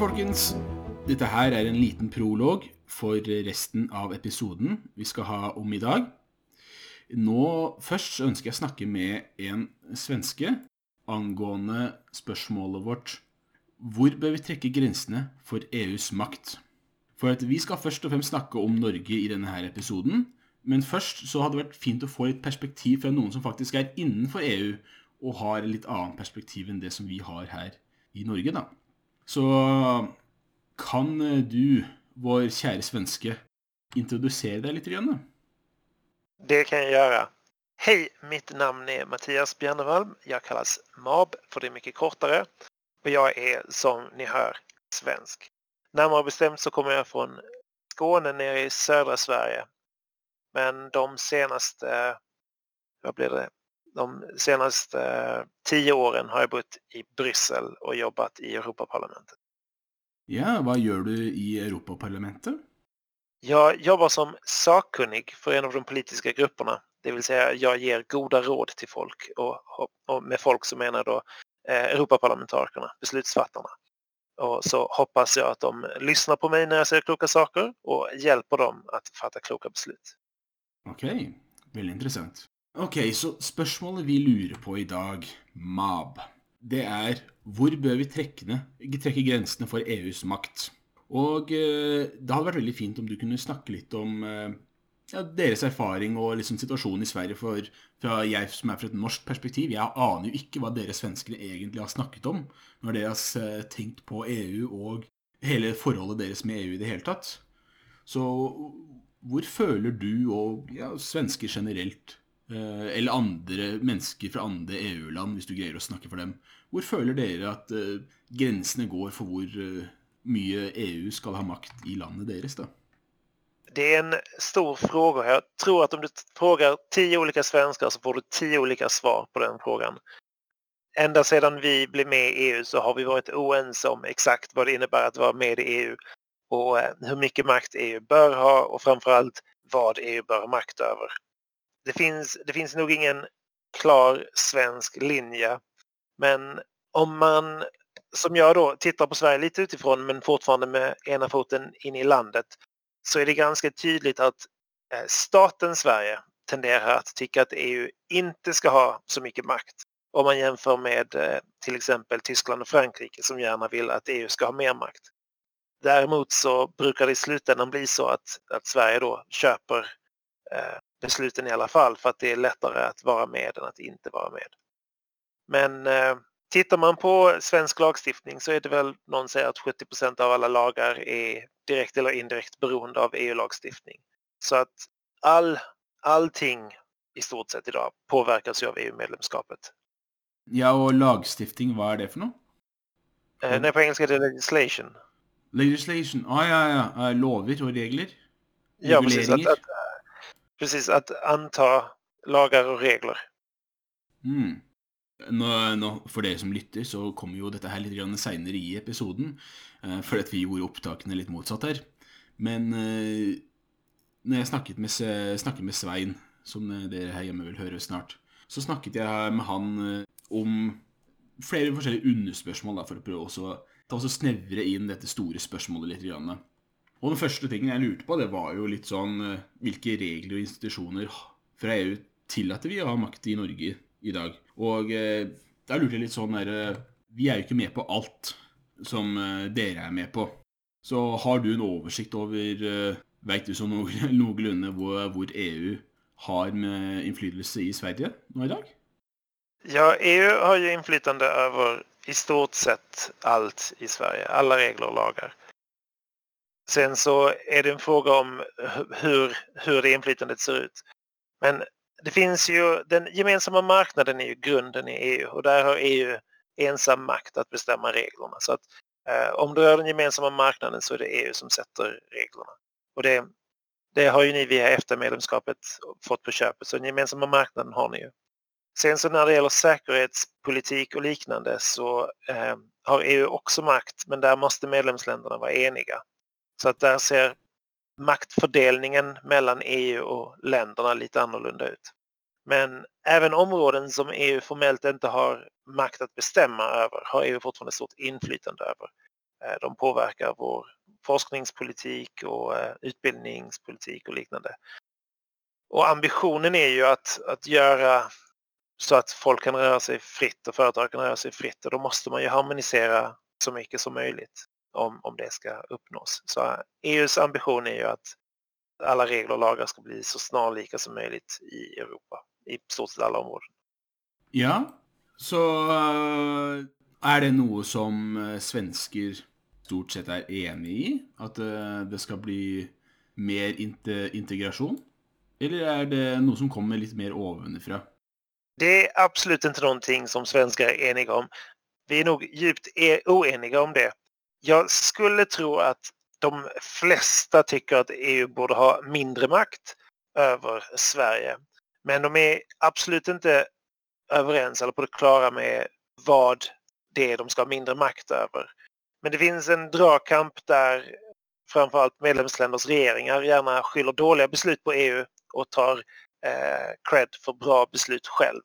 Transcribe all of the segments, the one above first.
folkens! Dette her er en liten prolog for resten av episoden vi skal ha om i dag. Nå Først så ønsker jeg å snakke med en svenske angående spørsmålet vårt Hvor bør vi trekke grensene for EUs makt? For at Vi skal først og fremst snakke om Norge i denne her episoden. Men først så hadde det vært fint å få litt perspektiv fra noen som faktisk er innenfor EU, og har litt annet perspektiv enn det som vi har her i Norge. da. Så kan du, vår kjære svenske, introdusere deg litt? Grann, Det kan jeg gjøre. Hei, mitt navn er Mathias Bjernevalm. Jeg kalles MAB, for det er mye kortere. Og jeg er, som ni hører, svensk. Nærmere bestemt så kommer jeg fra Skåne nede i södra Sverige. Men de seneste, hva blir det, de senaste tio åren har jeg bodd i Bryssel og jobbet i Europaparlamentet. Ja, hva gjør du i Europaparlamentet? Jeg jobber som sakkunnig for en av de politiske gruppene. Det si, jeg gir gode råd til folk, og, og med folk som mener da eh, Europaparlamentarikerne, beslutsfatterne. Og så hoppas jeg at de lyssnar på meg når jeg sier kloke saker, og hjelper dem å fatte kloke beslut. Ok, veldig interessant. Ok, så spørsmålet vi lurer på i dag, MAB, det er hvor bør vi trekke, trekke grensene for EUs makt? Og eh, det hadde vært veldig fint om du kunne snakke litt om eh, ja, deres erfaring og liksom situasjonen i Sverige. For fra jeg som er fra et norsk perspektiv, jeg aner jo ikke hva dere svenskene egentlig har snakket om når dere har eh, tenkt på EU og hele forholdet deres med EU i det hele tatt. Så hvor føler du, og ja, svensker generelt, eller andre mennesker fra andre EU-land, hvis du greier å snakke for dem, hvor føler dere at uh, grensene går for hvor uh, mye EU skal ha makt i landet deres? da? Det er en stor fråga. Jeg tror at om du frågar tio olika svensker, så får du tio olika svar på den frågan. Enda siden vi ble med i EU så har vi vært oense om exakt hva det innebærer å være med i EU och hvor mycket makt EU bör ha och framförallt vad EU bör ha makt över. Det finns, det finns nog ingen klar svensk linje, men om man som jag då tittar på Sverige lite utifrån men fortfarande med ena foten in i landet så är det ganska tydligt att eh, staten Sverige tenderar att tycka att EU inte ska ha så mycket makt. Om man jämför med eh, till exempel Tyskland och Frankrike som gärna vill att EU ska ha mer makt. Däremot så brukar det i slutändan bli så att, att Sverige då köper eh, besluten i alla fall för att det är lättare att vara med än att inte vara med. Men eh, tittar man på svensk lagstiftning så är det väl någon säger att 70% av alla lagar är direkt eller indirekt beroende av EU-lagstiftning. Så att all, allting i stort sett idag påverkas ju av EU-medlemskapet. Ja, og lagstiftning, hva er det for noe? Eh, nej, på engelska är det legislation. Legislation. Ah, ja, ja. Lover og regler? Ja, precis. Att, att, precis, att anta lager og regler. Mm. Nå, nå, for dere som lytter, så kommer jo dette her litt seinere i episoden. Eh, fordi at vi gjorde opptakene litt motsatt her. Men eh, når jeg snakket med, snakket med, Svein, som dere her hjemme vil høre snart, så snakket jeg med han uh, om flere forskjellige underspørsmål da, for å prøve oss snevre inn dette store spørsmålet litt. Og den første tingen jeg lurte på, det var jo litt sånn eh, Hvilke regler og institusjoner fra EU tillater vi å ha makt i Norge i dag? Og eh, da lurte jeg litt sånn der eh, Vi er jo ikke med på alt som eh, dere er med på. Så har du en oversikt over eh, Veit du sånn noenlunde hvor, hvor EU har med innflytelse i Sverige nå i dag? Ja, EU har jo innflytende over i stort sett allt i Sverige, alla regler och lagar. Sen så är det en fråga om hur, hur det inflytandet ser ut. Men det finns ju, den gemensamma marknaden är ju grunden i EU och där har EU ensam makt att bestämma reglerna. Så att eh, om du rör den gemensamma marknaden så är det EU som sätter reglerna. Och det, det har ju ni via EFTA-medlemskapet fått på köpet, så den gemensamma marknaden har ni ju. Sen så när det gäller säkerhetspolitik och liknande så eh, har EU också makt men där måste medlemsländerna vara eniga. Så att där ser maktfördelningen mellan EU och länderna lite annorlunda ut. Men även områden som EU formellt inte har makt att bestämma över har EU fortfarande stort inflytande över. Eh, de påverkar vår forskningspolitik och eh, utbildningspolitik och liknande. Och ambitionen är ju att, att göra så att folk kan röra sig fritt och företag kan röra sig fritt och då måste man ju harmonisera så mycket som möjligt om, om det ska uppnås. Så EUs ambition är ju att alla regler och lagar ska bli så snarlika som möjligt i Europa, i stort sett alla områden. Ja, så er det noe som uh, svensker stort sett er enig i? At uh, det skal bli mer integrasjon? Eller er det noe som kommer litt mer ovenfra? Det er absolutt ikke noe som svensker er enige om. Vi er nok djupt uenige om det. Jag skulle tro att de flesta tycker att EU borde ha mindre makt över Sverige. Men de är absolut inte överens eller på det klara med vad det är de ska ha mindre makt över. Men det finns en dragkamp där framförallt medlemsländers regeringar gärna skyller dåliga beslut på EU och tar eh, cred för bra beslut själv.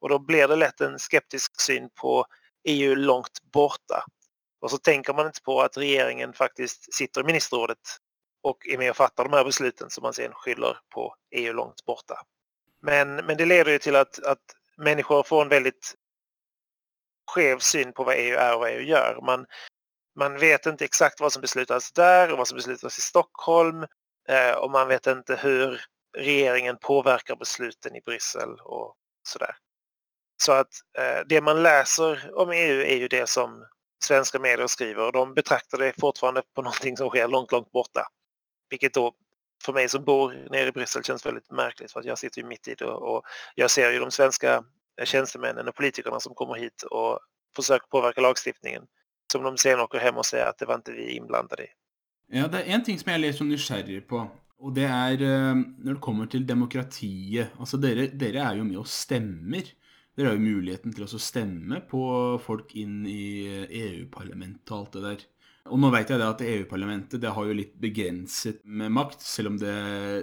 Och då blir det lätt en skeptisk syn på EU långt borta. Och så tänker man inte på att regeringen faktiskt sitter i ministerrådet och är med och fattar de här besluten som man sen skyller på EU långt borta. Men, men det leder ju till att, att människor får en väldigt skev syn på vad EU är och vad EU gör. Man, man vet inte exakt vad som beslutas där och vad som beslutas i Stockholm eh, och man vet inte hur regeringen påverkar besluten i Bryssel och sådär. Så att eh, det man läser om EU är ju det som svenska medier skriver och de betraktar det fortfarande på någonting som sker långt, långt borta. Vilket då för mig som bor nere i Bryssel känns väldigt märkligt för att jag sitter ju mitt i det och jag ser ju de svenska tjänstemännen och politikerna som kommer hit och försöker påverka lagstiftningen som de sen åker hem och säger att det var inte vi inblandade i. Ja, det er en ting som jeg er litt sånn nysgjerrig på, og det er eh, når det kommer til demokratiet. Altså, dere, dere er jo med og stemmer. Dere har jo muligheten til å stemme på folk inn i EU-parlamentet og alt det der. Og nå vet jeg det at EU-parlamentet det har jo litt begrenset med makt, selv om det,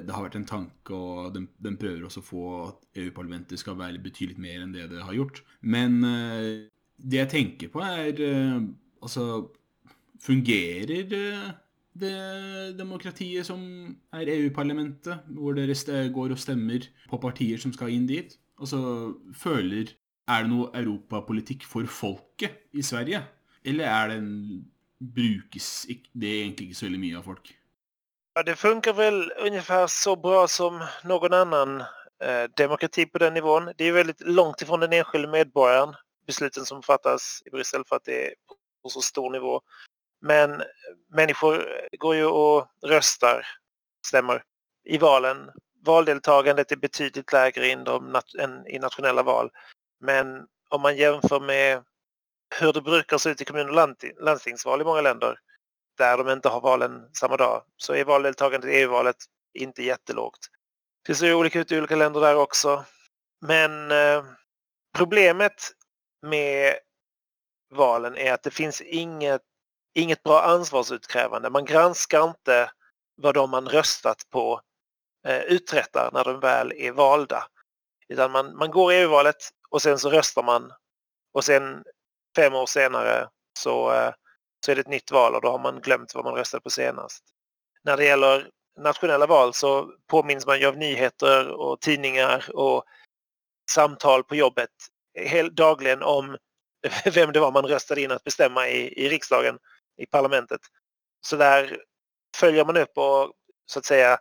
det har vært en tanke, og den, den prøver også å få at EU-parlamentet skal være betydelig mer enn det det har gjort. Men uh, det jeg tenker på, er uh, Altså, fungerer uh, det demokratiet som er EU-parlamentet, hvor dere går og stemmer på partier som skal inn dit? Altså, føler Er det noe europapolitikk for folket i Sverige? Eller er det brukes det egentlig ikke så veldig mye av folk? Ja, det funker vel omtrent så bra som noen annen eh, demokrati på den nivån. Det er veldig langt ifrån den enskilde medborgaren, besluten som fattes i Bryssel for at det er på så stor nivå. Men människor går ju och röstar, stämmer, i valen valdeltagandet är betydligt lägre in de, än i nationella val. Men om man jämför med hur det brukar se ut i kommun och landstingsval i många länder där de inte har valen samma dag så är valdeltagandet i EU-valet inte jättelågt. Det ser olika ut i olika länder där också. Men eh, problemet med valen är att det finns inget, inget bra ansvarsutkrävande. Man granskar inte vad de man röstat på uträttar när de väl är valda. Utan man, man går EU-valet och sen så röstar man och sen fem år senare så, eh, så är det ett nytt val och då har man glömt vad man röstade på senast. När det gäller nationella val så påminns man ju av nyheter och tidningar och samtal på jobbet dagligen om vem det var man röstade in att bestämma i, i riksdagen, i parlamentet. Så där följer man upp och så att säga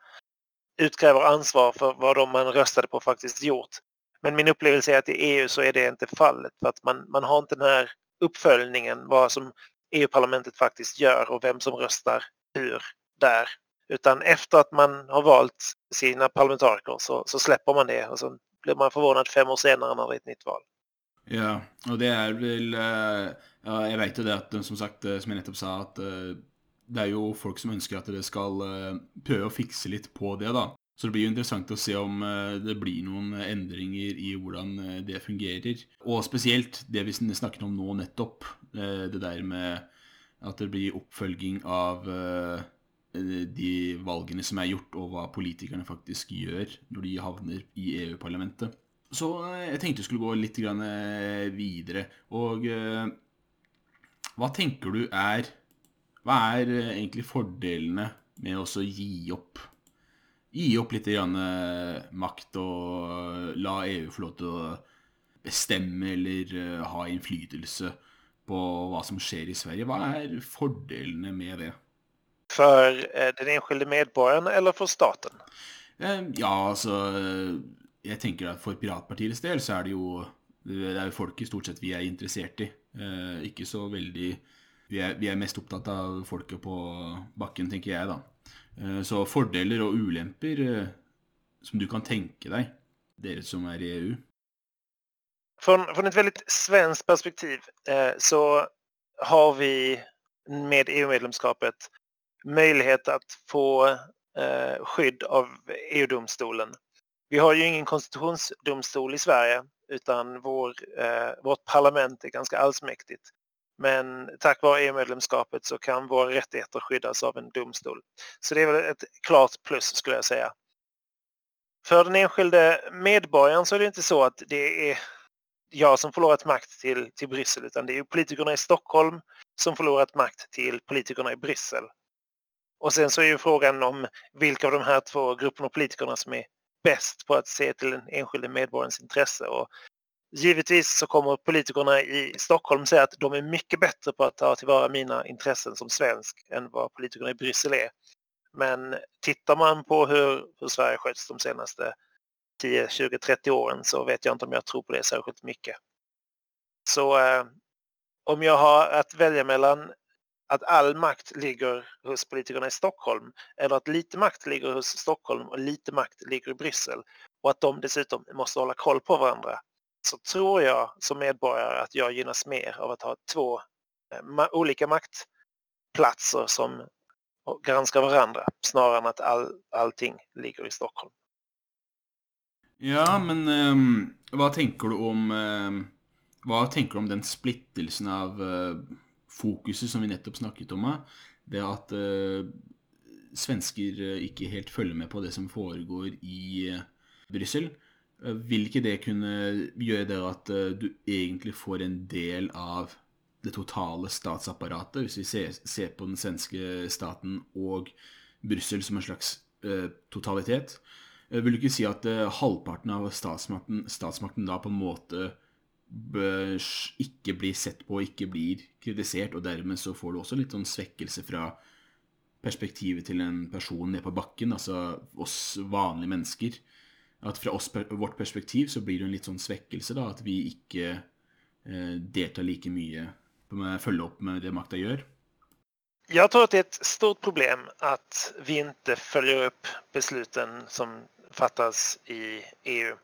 utkräver ansvar för vad de man röstade på faktiskt gjort. Men min upplevelse är att i EU så är det inte fallet för att man, man har inte den här vad som EU-parlamentet faktiskt gör och vem som röstar hur där. Utan efter att man har valt sina parlamentariker så, så släpper man det och så blir man förvånad fem år senare när det är ett nytt val. Ja, og det er vel uh, ja, jag vet jo det at som sagt, eh, som jeg nettopp sa, at uh, det er jo folk som ønsker at dere skal uh, prøve å fikse litt på det, da. Så det blir jo interessant å se om uh, det blir noen endringer i hvordan uh, det fungerer. Og spesielt det vi snakket om nå nettopp, det der med at det blir oppfølging av de valgene som er gjort, og hva politikerne faktisk gjør når de havner i EU-parlamentet. Så jeg tenkte jeg skulle gå litt videre. Og hva tenker du er hva er eh, egentlig fordelene med å gi opp Gi opp litt grann, eh, makt og la EU få lov til å bestemme eller ha innflytelse på hva som skjer i Sverige. Hva er fordelene med det? For den enskilde medborgeren eller for staten? Ja, altså Jeg tenker at for Piratpartiets del så er det jo det er folket stort sett vi er interessert i. ikke så veldig vi er, vi er, mest opptatt av folket på bakken, tenker jeg, da. så fordeler og ulemper som du kan tenke deg, dere som er i EU från, från ett väldigt svenskt perspektiv eh, så har vi med EU-medlemskapet möjlighet att få eh, skydd av EU-domstolen. Vi har ju ingen konstitutionsdomstol i Sverige utan vår, eh, vårt parlament är ganska allsmäktigt. Men tack vare EU-medlemskapet så kan våra rättigheter skyddas av en domstol. Så det är väl ett klart plus skulle jag säga. För den enskilde medborgaren så är det inte så att det är jag som förlorat makt till, till Bryssel utan det är politikerna i Stockholm som förlorat makt till politikerna i Bryssel. Och sen så är ju frågan om vilka av de här två grupperna av politikerna som är bäst på att se till den enskilde medborgarens intresse. Och givetvis så kommer politikerna i Stockholm säga att de är mycket bättre på att ta tillvara mina intressen som svensk än vad politikerna i Bryssel är. Men tittar man på hur, hur Sverige sköts de senaste 10, 20, 30 åren så vet jag inte om jag tror på det särskilt mycket. Så eh, om jag har att välja mellan att all makt ligger hos politikerna i Stockholm eller att lite makt ligger hos Stockholm och lite makt ligger i Bryssel och att de dessutom måste hålla koll på varandra så tror jag som medborgare att jag gynnas mer av att ha två eh, olika maktplatser som granskar varandra snarare än att all, allting ligger i Stockholm. Ja, men um, hva tenker du om um, Hva tenker du om den splittelsen av uh, fokuset som vi nettopp snakket om? Det at uh, svensker ikke helt følger med på det som foregår i uh, Brussel. Vil ikke det kunne gjøre det at du egentlig får en del av det totale statsapparatet, hvis vi ser, ser på den svenske staten og Brussel som en slags totalitet? Eh, vil du ikke si at halvparten av statsmakten, statsmakten, da på en måte ikke blir sett på, ikke blir kritisert, og dermed så får du også litt sånn svekkelse fra perspektivet til en person nede på bakken, altså oss vanlige mennesker. At fra oss, vårt perspektiv så blir det en litt sånn svekkelse, da, at vi ikke eh, deltar like mye med å følge opp med det makta gjør. Jag tror att det är ett stort problem att vi inte följer upp besluten som fattas i EU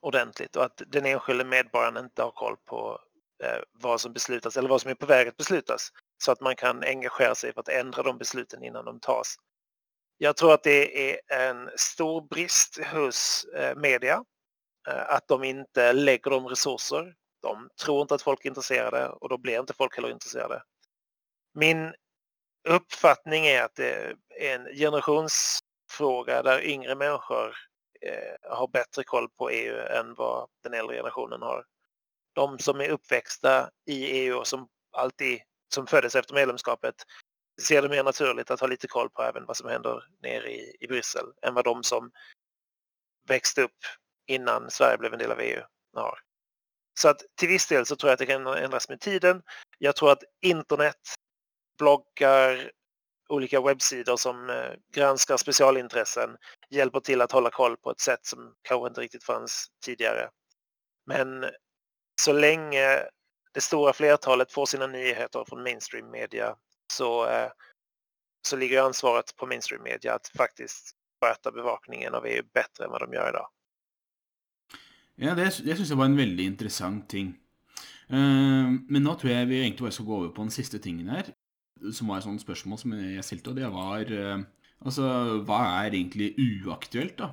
ordentligt och att den enskilde medborgaren inte har koll på eh, vad som beslutas eller vad som är på väg att beslutas så att man kan engagera sig för att ändra de besluten innan de tas. Jag tror att det är en stor brist hos eh, media At att de inte lägger de resurser. De tror inte att folk är intresserade och då blir inte folk heller intresserade. Min uppfattning är att det är en generationsfråga der yngre människor eh, har bättre koll på EU än vad den äldre generationen har. De som är uppväxta i EU och som alltid som föddes efter medlemskapet ser det mer naturligt att ha lite koll på även vad som händer nere i, i Bryssel än vad de som växte upp innan Sverige blev en del av EU har. Så att till viss del så tror jag att det kan ändras med tiden. Jag tror att internet, bloggar, olika webbsidor som gransker granskar specialintressen hjälper till att hålla koll på ett sätt som kanske inte riktigt fanns tidigare. Men så länge det stora flertalet får sina nyheter från mainstream media så, eh, så ligger ansvaret på mainstream media att faktiskt sköta bevakningen av EU bättre än vad de gör idag. Ja, det, det syns jeg var en veldig interessant ting. Uh, men nå tror jeg vi egentlig bare skal gå over på den siste tingen her som var et sånt spørsmål som jeg stilte, og det var uh, Altså, hva er egentlig uaktuelt da,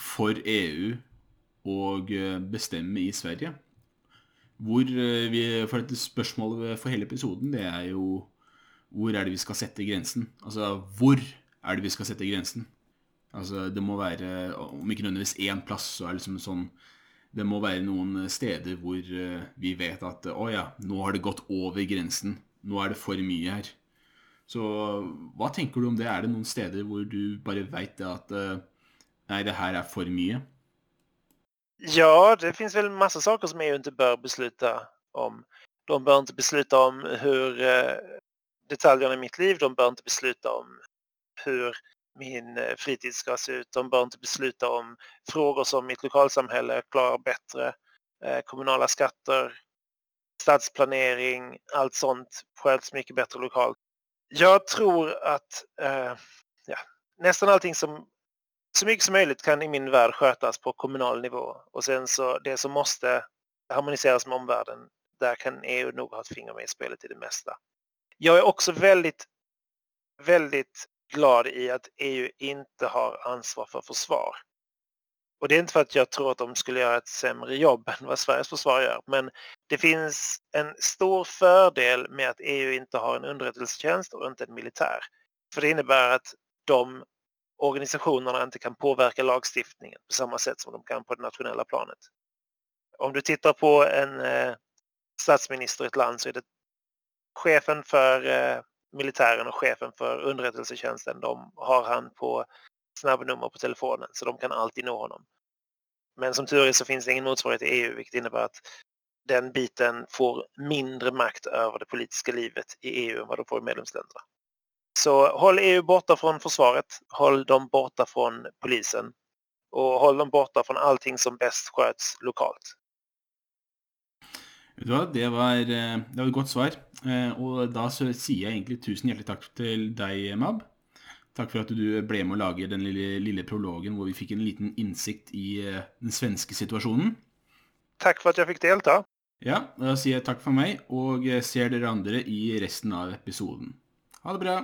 for EU å bestemme i Sverige? Hvor vi, For dette spørsmålet for hele episoden, det er jo hvor er det vi skal sette grensen? Altså, hvor er det vi skal sette grensen? Altså, det må være, om ikke nødvendigvis én plass, så er det liksom sånn Det må være noen steder hvor vi vet at å ja, nå har det gått over grensen. Nå er det for mye her. Så hva tenker du om det? Er det noen steder hvor du bare veit at uh, nei, det her er for mye? Ja, det finns väl massa saker som EU inte bör besluta om. De bör inte besluta om hur eh, detaljerna i mitt liv, de bör inte besluta om hur min eh, fritid ska se ut. De bör inte besluta om frågor som mitt lokalsamhälle klarar bättre. Eh, kommunala skatter, stadsplanering, allt sånt sköts mycket bättre lokalt. Jag tror att eh, ja, nästan allting som så mycket som möjligt kan i min värld skötas på kommunal nivå. Och sen så det som måste harmoniseras med omvärlden, där kan EU nog ha ett finger med i spelet i det mesta. Jag är också väldigt, väldigt glad i att EU inte har ansvar för försvar. Och det är inte för att jag tror att de skulle göra ett sämre jobb än vad Sveriges försvar gör, men det finns en stor fördel med att EU inte har en underrättelsetjänst och inte en militär. För det innebär att de organisationerna inte kan påverka lagstiftningen på samma sätt som de kan på det nationella planet. Om du tittar på en eh, statsminister i ett land så är det chefen för eh, militären och chefen för underrättelsetjänsten, de har han på snabbnummer på telefonen så de kan alltid nå honom. Men som tur är så finns det ingen motsvarighet i EU vilket innebär att den biten får mindre makt över det politiska livet i EU än vad de får i medlemsländerna. Så håll EU borta från försvaret, håll dem borta från polisen och håll dem borta från allting som bäst sköts lokalt. Vet du hva, det var, eh, det var et godt svar. Eh, og da så sier jeg egentlig tusen hjertelig takk til deg, Mab. Takk for at du ble med å lage den lille, lille prologen hvor vi fikk en liten innsikt i eh, den svenske situasjonen. Takk for at jeg fikk delta. Ja, da sier jeg takk for meg, og ser dere andre i resten av episoden. Ha det bra.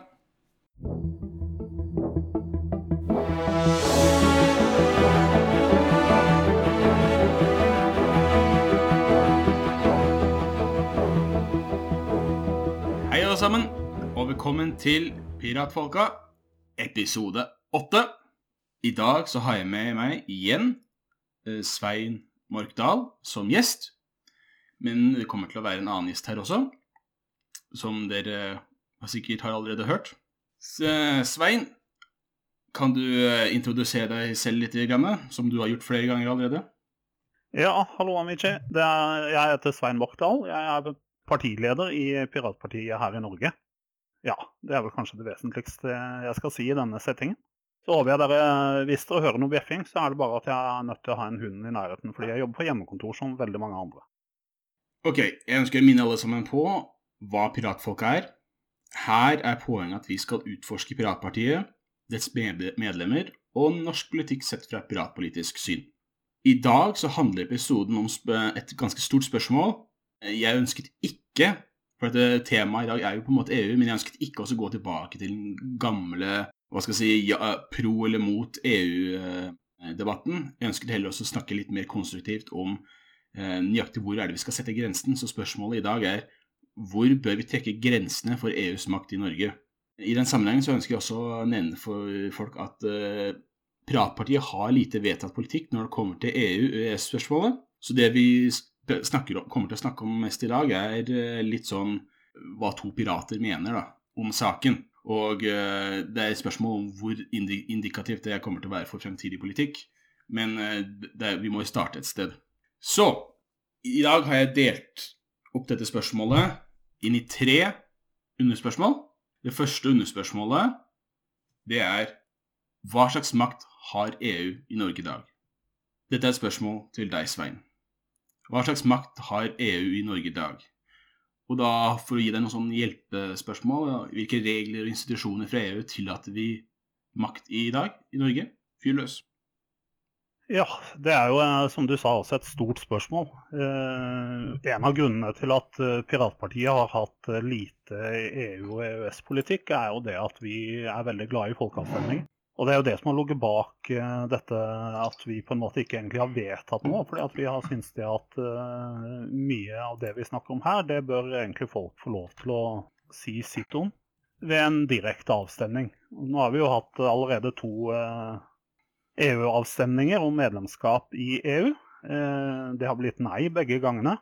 Velkommen til Piratfolka, episode 8. I dag så har jeg med meg igjen eh, Svein Morkdal som gjest. Men det kommer til å være en annen gjest her også, som dere sikkert har allerede hørt. Svein, kan du eh, introdusere deg selv litt, som du har gjort flere ganger allerede? Ja, hallo Amici. Jeg heter Svein Morkdal. Jeg er partileder i Piratpartiet her i Norge. Ja, det er vel kanskje det vesentligste jeg skal si i denne settingen. Så håper jeg dere, Hvis dere hører noe bjeffing, så er det bare at jeg er nødt til å ha en hund i nærheten, fordi jeg jobber på hjemmekontor som veldig mange andre. Ok, jeg ønsker å minne alle sammen på hva piratfolk er. Her er poenget at vi skal utforske Piratpartiet, dets medlemmer og norsk politikk sett fra et piratpolitisk syn. I dag så handler episoden om et ganske stort spørsmål. Jeg ønsket ikke, for dette temaet i dag er jo på en måte EU, men jeg ønsket ikke også å gå tilbake til den gamle hva skal jeg si, ja, pro eller mot EU-debatten. Jeg ønsket heller også å snakke litt mer konstruktivt om eh, nøyaktig hvor er det vi skal sette grensen. Så spørsmålet i dag er hvor bør vi trekke grensene for EUs makt i Norge? I den sammenhengen så ønsker jeg også å nevne for folk at eh, Piratpartiet har lite vedtatt politikk når det kommer til EU-EØS-spørsmålet. Så det vi om, kommer til å snakke om mest i dag, er uh, litt sånn hva to pirater mener da, om saken. Og uh, det er et spørsmål om hvor indikativt det kommer til å være for fremtidig politikk. Men det, vi må jo starte et sted. Så i dag har jeg delt opp dette spørsmålet inn i tre underspørsmål. Det første underspørsmålet det er hva slags makt har EU i Norge i dag? Dette er et spørsmål til deg, Svein. Hva slags makt har EU i Norge i dag? Og da, for å gi deg noen sånn hjelpespørsmål, hvilke regler og institusjoner fra EU tillater vi makt i i dag i Norge? Fyr løs. Ja, det er jo eh, som du sa også et stort spørsmål. Eh, en av grunnene til at eh, Piratpartiet har hatt lite EU- og EØS-politikk, er jo det at vi er veldig glade i folkeavstemning. Og det er jo det som har ligget bak uh, dette at vi på en måte ikke egentlig har vedtatt noe. fordi at vi har syntes det at uh, mye av det vi snakker om her, det bør egentlig folk få lov til å si sitt om ved en direkte avstemning. Nå har vi jo hatt allerede to EU-avstemninger om medlemskap i EU. Eh, det har blitt nei begge gangene.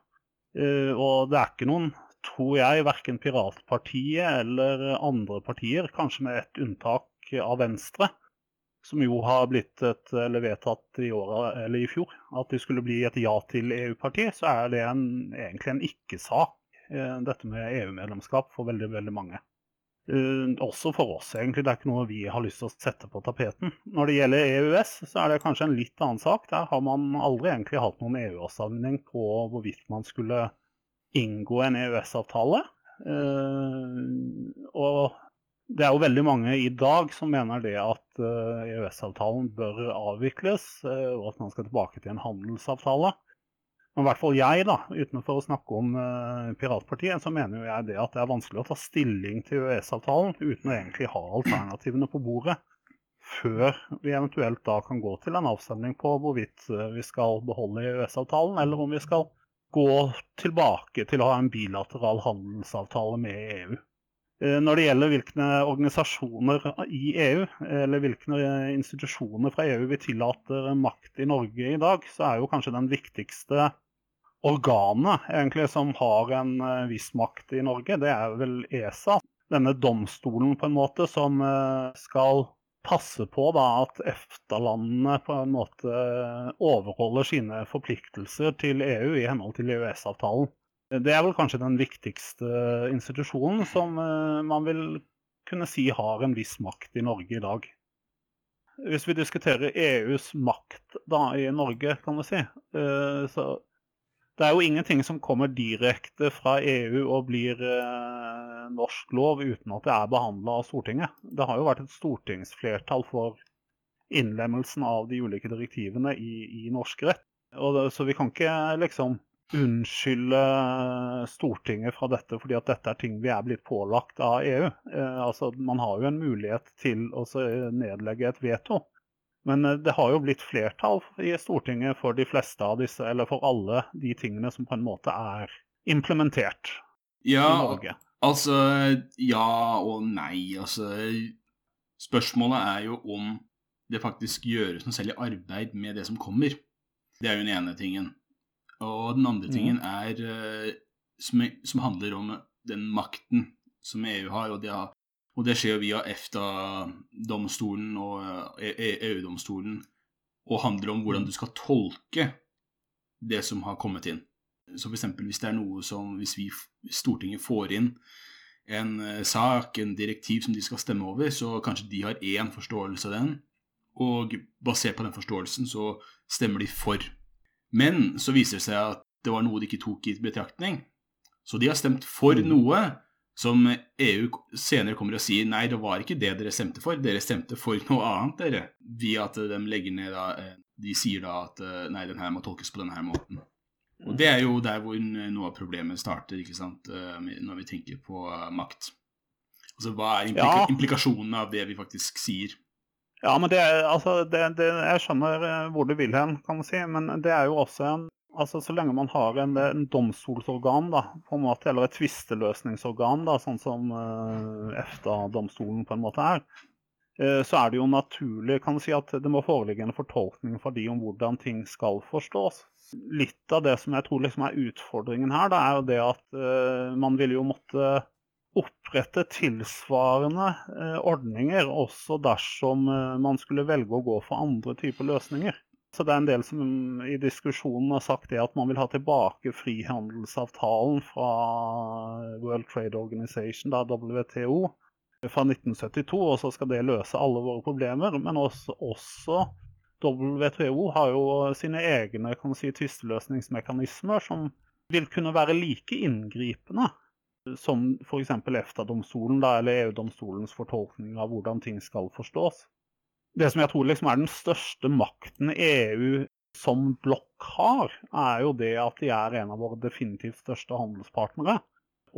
Eh, og det er ikke noen tror jeg verken Piratpartiet eller andre partier, kanskje med et unntak av Venstre, som jo har blitt et, eller vedtatt i, året, eller i fjor, at de skulle bli et ja til EU-parti, så er det en, egentlig en ikke-sak, eh, dette med EU-medlemskap, for veldig, veldig mange. Uh, også for oss, egentlig. Det er ikke noe vi har lyst til å sette på tapeten. Når det gjelder EØS, så er det kanskje en litt annen sak. Der har man aldri egentlig hatt noen EU-avstemning på hvorvidt man skulle inngå en EØS-avtale. Uh, og det er jo veldig mange i dag som mener det at EØS-avtalen bør avvikles, uh, og at man skal tilbake til en handelsavtale. Men i hvert fall jeg, da, utenfor å snakke om uh, Piratpartiet, så mener jo jeg det at det er vanskelig å ta stilling til EØS-avtalen uten å egentlig ha alternativene på bordet, før vi eventuelt da kan gå til en avstemning på hvorvidt vi skal beholde EØS-avtalen, eller om vi skal gå tilbake til å ha en bilateral handelsavtale med EU. Eh, når det gjelder hvilke organisasjoner i EU, eller hvilke institusjoner fra EU vi tillater makt i Norge i dag, så er jo kanskje den viktigste organet egentlig som har en eh, viss makt i Norge, det er vel ESA. Denne domstolen på en måte som eh, skal passe på da, at EFTA-landene på en måte overholder sine forpliktelser til EU i henhold til EØS-avtalen. Det er vel kanskje den viktigste institusjonen som eh, man vil kunne si har en viss makt i Norge i dag. Hvis vi diskuterer EUs makt da i Norge, kan vi si, eh, så det er jo ingenting som kommer direkte fra EU og blir eh, norsk lov uten at det er behandla av Stortinget. Det har jo vært et stortingsflertall for innlemmelsen av de ulike direktivene i, i norsk rett. Det, så vi kan ikke liksom unnskylde Stortinget fra dette fordi at dette er ting vi er blitt pålagt av EU. Eh, altså, man har jo en mulighet til å nedlegge et veto. Men eh, det har jo blitt flertall i Stortinget for de fleste av disse, eller for alle de tingene som på en måte er implementert ja, i Norge. Altså ja og nei. Altså Spørsmålet er jo om det faktisk gjøres noe særlig arbeid med det som kommer. Det er jo den ene tingen. Og den andre tingen mm. er uh, som, som, handler om den makten som EU har, og det, har, og det skjer via EFTA-domstolen og EU-domstolen, eh, e og handler om hvordan du skal tolke det som har kommet inn. Så f.eks. hvis det er noe som Hvis vi, Stortinget får inn en uh, sak, en direktiv som de skal stemme over, så kanskje de har én forståelse av den, og basert på den forståelsen så stemmer de for men så viser det seg at det var noe de ikke tok i betraktning. Så de har stemt for mm. noe som EU senere kommer og sier nei, det var ikke det dere stemte for, dere stemte for noe annet, dere. Via at de legger ned da eh, De sier da at eh, nei, den her må tolkes på denne måten. Og det er jo der hvor noe av problemet starter, ikke sant, eh, når vi tenker på makt. Altså hva er implika ja. implikasjonene av det vi faktisk sier? Ja, men det, altså, det, det, jeg skjønner eh, hvor du vil hen, kan man si. Men det er jo også en altså Så lenge man har en, en domstolsorgan, da, på en måte, eller et tvisteløsningsorgan, da, sånn som uh, EFTA-domstolen på en måte er, uh, så er det jo naturlig kan man si, at det må foreligge en fortolkning for de om hvordan ting skal forstås. Litt av det som jeg tror liksom er utfordringen her, da, er jo det at uh, man vil jo måtte opprette tilsvarende eh, ordninger også dersom eh, man skulle velge å gå for andre typer løsninger. Så det er en del som i diskusjonen har sagt det at man vil ha tilbake frihandelsavtalen fra World Trade Organization, da WTO, fra 1972, og så skal det løse alle våre problemer. Men også, også WTO har jo sine egne kan si, tvisteløsningsmekanismer som vil kunne være like inngripende som f.eks. EFTA-domstolen eller EU-domstolens fortolkning av hvordan ting skal forstås. Det som jeg tror liksom er den største makten EU som blokk har, er jo det at de er en av våre definitivt største handelspartnere.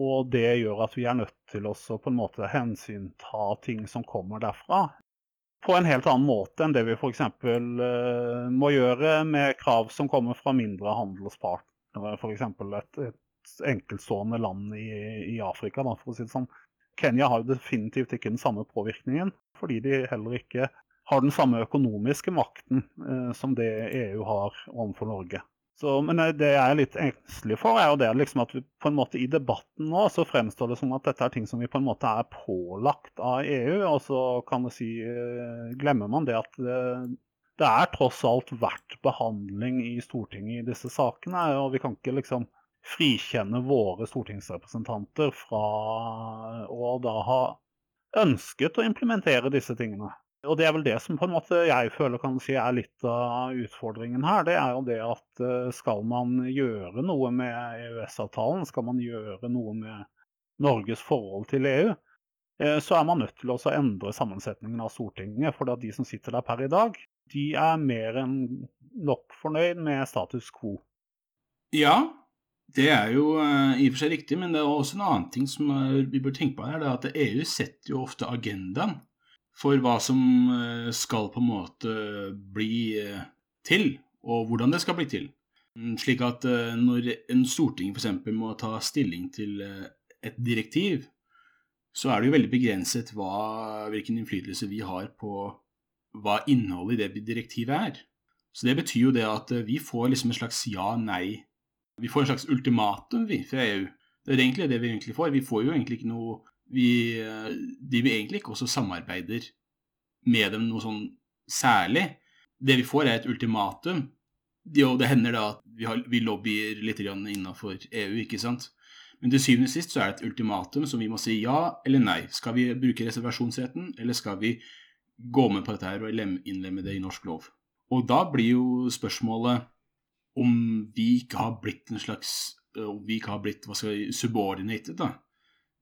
Og det gjør at vi er nødt til å på en måte hensynta ting som kommer derfra, på en helt annen måte enn det vi f.eks. Uh, eh, må gjøre med krav som kommer fra mindre handelspartnere, f.eks. Et, et enkeltstående land i, i Afrika, da, for å si det sånn. Kenya har jo definitivt ikke den samme påvirkningen, fordi de heller ikke har den samme økonomiske makten eh, som det EU har overfor Norge. Så, men det jeg er litt engstelig for, er jo det liksom at vi på en måte i debatten nå så fremstår det som at dette er ting som vi på en måte er pålagt av EU. Og så kan man si, eh, glemmer man det at det, det er tross alt verdt behandling i Stortinget i disse sakene. Og vi kan ikke liksom frikjenne våre stortingsrepresentanter fra å da ha ønsket å implementere disse tingene. Og det er vel det som på en måte jeg føler kan si er litt av utfordringen her. Det er jo det at eh, skal man gjøre noe med EØS-avtalen, skal man gjøre noe med Norges forhold til EU, eh, så er man nødt til å endre sammensetningen av Stortinget. For de som sitter der per i dag, de er mer enn nok fornøyd med status quo. Ja, det er jo uh, i og for seg riktig, men det er også en annen ting som uh, vi bør tenke på her. Det er at EU setter jo ofte agendaen for hva som uh, skal på en måte bli til, og hvordan det skal bli til. Mm, slik at når en storting f.eks. må ta stilling til et direktiv, så er det jo veldig begrenset hva, hvilken innflytelse vi har på hva innholdet i det direktivet er. Så det betyr jo det at vi får liksom en slags ja-nei vi får en slags ultimatum vi, fra EU. Det er egentlig det vi egentlig får. Vi får jo egentlig ikke noe vi, eh, De vi egentlig ikke også samarbeider med dem noe sånn særlig. Det vi får, er et ultimatum. Jo, det hender da at vi, har, vi lobbyer litt innafor EU, ikke sant. Men til syvende og sist så er det et ultimatum som vi må si ja eller nei. Skal vi bruke reservasjonsretten, eller skal vi gå med på dette her og innlemme det i norsk lov? Og da blir jo spørsmålet om vi ikke har blitt en slags eh, om vi ikke har blitt hva skal vi, subordinated da,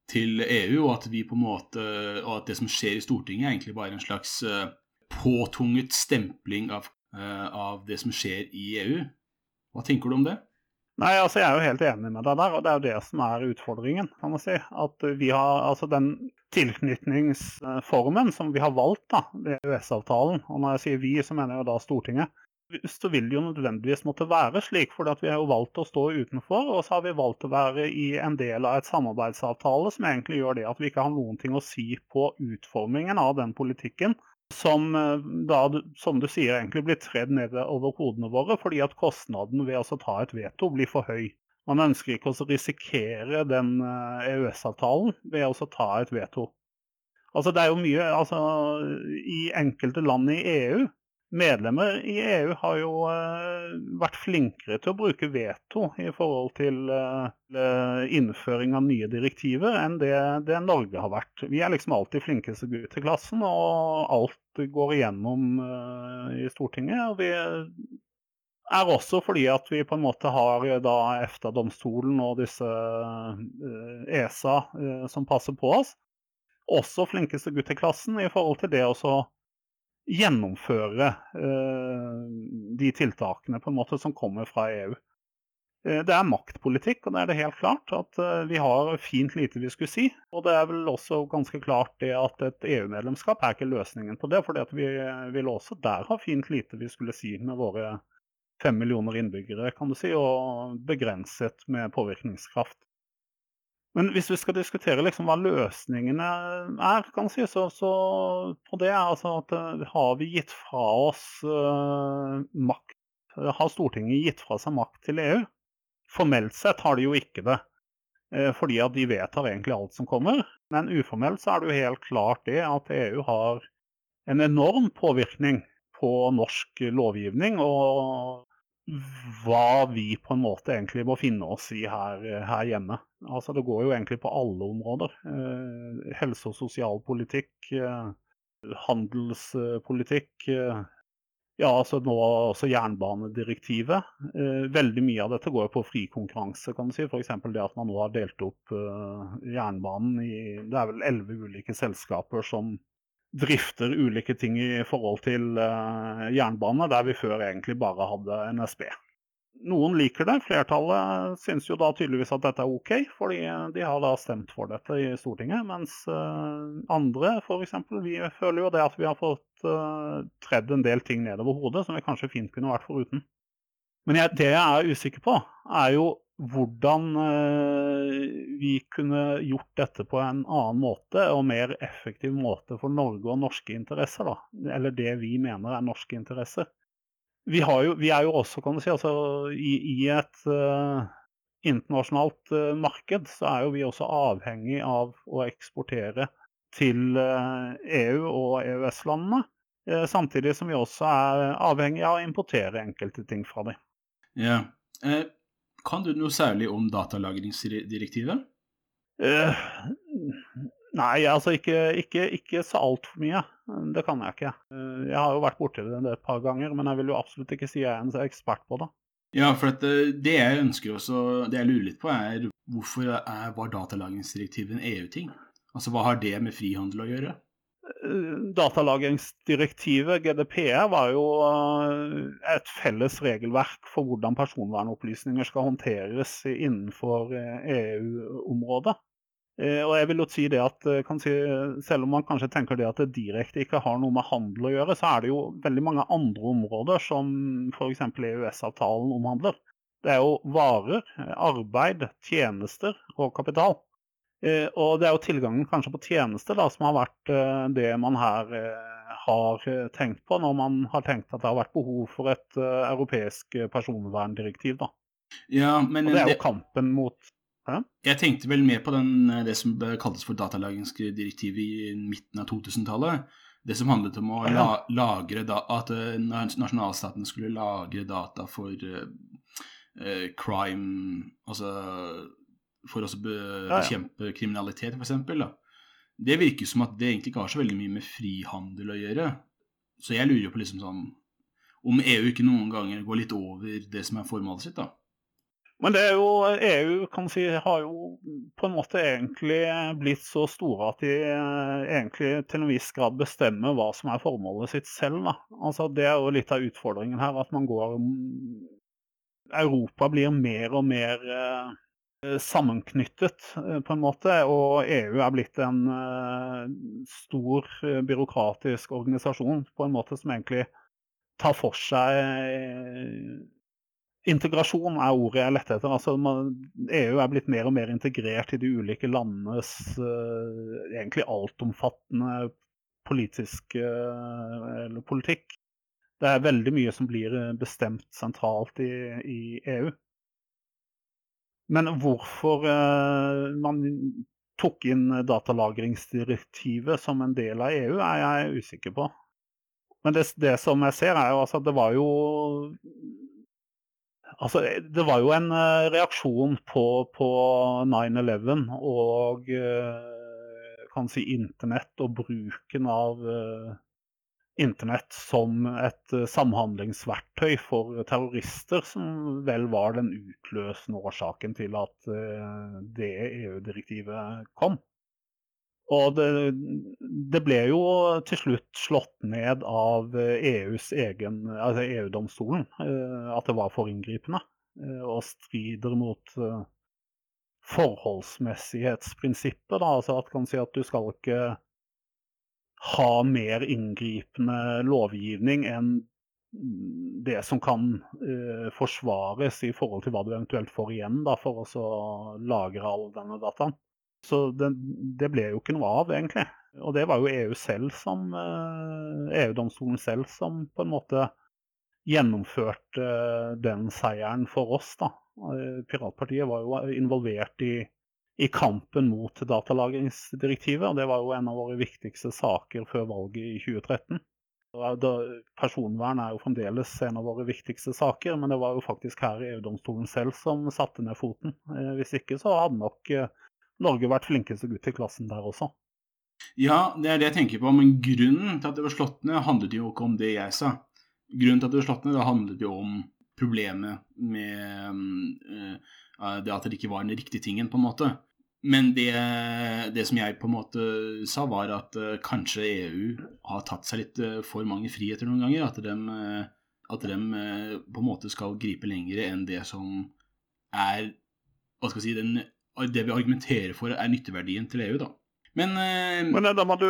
til EU, og at vi på en måte, og at det som skjer i Stortinget, er egentlig bare en slags uh, påtvunget stempling av, uh, av, det som skjer i EU. Hva tenker du om det? Nei, altså Jeg er jo helt enig med deg der, og det er jo det som er utfordringen. kan man si. At vi har, altså Den tilknytningsformen som vi har valgt da, ved EØS-avtalen, og når jeg sier vi, så mener jeg jo da Stortinget, så vil det jo nødvendigvis måtte være slik. For vi har jo valgt å stå utenfor, og så har vi valgt å være i en del av et samarbeidsavtale som egentlig gjør det at vi ikke har noen ting å si på utformingen av den politikken. Som eh, da, som du sier, egentlig blir tredd ned over hodene våre, fordi at kostnaden ved å ta et veto blir for høy. Man ønsker ikke å risikere den EØS-avtalen eh, e ved å ta et veto. Altså det er jo mye, altså I enkelte land i EU Medlemmer i EU har jo uh, vært flinkere til å bruke veto i forhold til uh, innføring av nye direktiver enn det, det, Norge har vært. Vi er liksom alltid flinkeste gutt i klassen, og alt går igjennom i Stortinget. og vi er også fordi at vi på en måte har da EFTA-domstolen og disse ESA som passer på oss. Også flinkeste gutt i klassen i forhold til det å gjennomføre eh, de tiltakene på en måte som kommer fra EU. Eh, det er maktpolitikk, og det er det helt klart at eh, vi har fint lite vi skulle si. Og det er vel også ganske klart det at et EU-medlemskap er ikke løsningen på det. For vi vil også der ha fint lite vi skulle si med våre fem millioner innbyggere, kan du si, og begrenset med påvirkningskraft. Men hvis vi skal diskutere liksom hva løsningene er, kan si, så, så på det er altså at eh, har vi gitt fra oss uh, makt Har Stortinget gitt fra seg makt til EU? Formelt sett har de jo ikke det, uh, fordi at de vedtar egentlig alt som kommer. Men uformelt så er det jo helt klart det at EU har en enorm påvirkning på norsk lovgivning. og hva vi på en måte egentlig må finne oss i her, her hjemme. Altså Det går jo egentlig på alle områder. Eh, helse- og sosialpolitikk, eh, handelspolitikk. Eh, ja, altså nå også jernbanedirektivet. Eh, veldig mye av dette går jo på fri konkurranse, kan du si. F.eks. det at man nå har delt opp eh, jernbanen i Det er vel elleve ulike selskaper som drifter ulike ting i forhold til uh, jernbane, der vi før egentlig bare hadde NSB. Noen liker det, flertallet syns jo da tydeligvis at dette er OK, fordi de har da stemt for dette i Stortinget. Mens uh, andre, f.eks., vi føler jo det at vi har fått uh, tredd en del ting nedover hodet som vi kanskje fint kunne vært foruten. Men jeg, det jeg er usikker på, er jo hvordan eh, vi kunne gjort dette på en annen måte og mer effektiv måte for Norge og norske interesser. Da. Eller det vi mener er norske interesser. vi, jo, vi, er jo også, kan du si, altså, i, i et uh, internasjonalt uh, marked, så er jo vi også avhengig av å eksportere til uh, EU og EØS-landene. samtidig som vi også er avhengig av å importere enkelte ting fra dem. Ja. Kan du noe særlig om datalagringsdirektivet? Nei, altså ikke, ikke, ikke så altfor mye. Det kan jeg ikke. Uh, jeg har jo vært borti det et par ganger, men jeg vil jo absolutt ikke si jeg er en ekspert på det. Ja, for det, eh, det jeg ønsker også, det jeg lurer litt på, er hvorfor er, var datalagringsdirektivet en EU-ting? Altså, Hva har det med frihandel å gjøre? Eh, datalagringsdirektivet, GDPR, var jo et felles regelverk for hvordan personvernopplysninger skal håndteres innenfor EU-området. Eh, og jeg vil jo si det at eh, si, Selv om man kanskje tenker det at det direkte ikke har noe med handel å gjøre, så er det jo veldig mange andre områder som f.eks. EØS-avtalen omhandler. Det er jo varer, arbeid, tjenester og kapital. Eh, og det er jo tilgangen kanskje på tjenester da, som har vært det man her har tenkt på, når man har tenkt at det har vært behov for et europeisk personverndirektiv. da. Ja, men, og det er jo kampen mot jeg tenkte vel mer på den, eh, det som kaltes for datalagringsdirektivet i midten av 2000-tallet. Det som handlet om å la, lagre da, at nasjonalstatene skulle lagre data for uh, crime Altså for å bekjempe kriminalitet, f.eks. Det virker som at det egentlig ikke har så veldig mye med frihandel å gjøre. Så jeg lurer jo på liksom sånn om EU ikke noen ganger går litt over det som er formålet sitt, da. Men det er jo, EU kan si, har jo på en måte egentlig blitt så store at de eh, egentlig til en viss grad bestemmer hva som er formålet sitt selv. Da. Altså, det er jo litt av utfordringen her, at man går Europa blir mer og mer eh, sammenknyttet, eh, på en måte. Og EU er blitt en eh, stor eh, byråkratisk organisasjon på en måte som egentlig tar for seg Integrasjon er ordet jeg lette etter. Altså, man, EU er blitt mer og mer integrert i de ulike landenes uh, egentlig altomfattende politiske uh, politikk. Det er veldig mye som blir eh, bestemt sentralt i, i EU. Men hvorfor uh, man tok inn datalagringsdirektivet som en del av EU, er jeg usikker på. Men det, det som jeg ser, er jo altså at det var jo Altså, det var jo en uh, reaksjon på, på 9-11 og kan si internett og bruken av uh, internett som et samhandlingsverktøy for terrorister, som vel var den utløsende årsaken til at det EU-direktivet kom. Og det, det, ble jo til slutt slått ned av EUs egen, altså EU-domstolen eh, at det var for inngripende eh, og strider mot eh, forholdsmessighetsprinsippet. Da. Altså at kan si at du skal ikke ha mer inngripende lovgivning enn det som kan uh, forsvares i forhold til hva du eventuelt får igjen da, for å lagre all denne dataen. Så det, det, ble jo ikke noe av, egentlig. Og det var jo EU selv som EU-domstolen eh, e selv som på en måte gjennomførte eh, den seieren for oss, da. Piratpartiet var jo involvert i, i kampen mot datalagringsdirektivet, og det var jo en av våre viktigste saker før valget i 2013. Personvern er jo fremdeles en av våre viktigste saker, men det var jo faktisk her EU-domstolen selv som satte ned foten. Hvis ikke så hadde nok Norge vært flinkeste gutt i klassen der også. Ja, det er det jeg tenker på. Men grunnen til at det var slått ned, handlet jo ikke om det jeg sa. Grunnen til at det var slått ned, det handlet jo om problemet med uh, det at det ikke var den riktige tingen, på en måte. Men det, det som jeg på en måte sa, var at uh, kanskje EU har tatt seg litt uh, for mange friheter noen ganger. At de, at de på en måte skal gripe lengre enn det som er hva skal jeg si, den det vi argumenterer for, er nytteverdien til EU, da. Men, eh, Men da må du,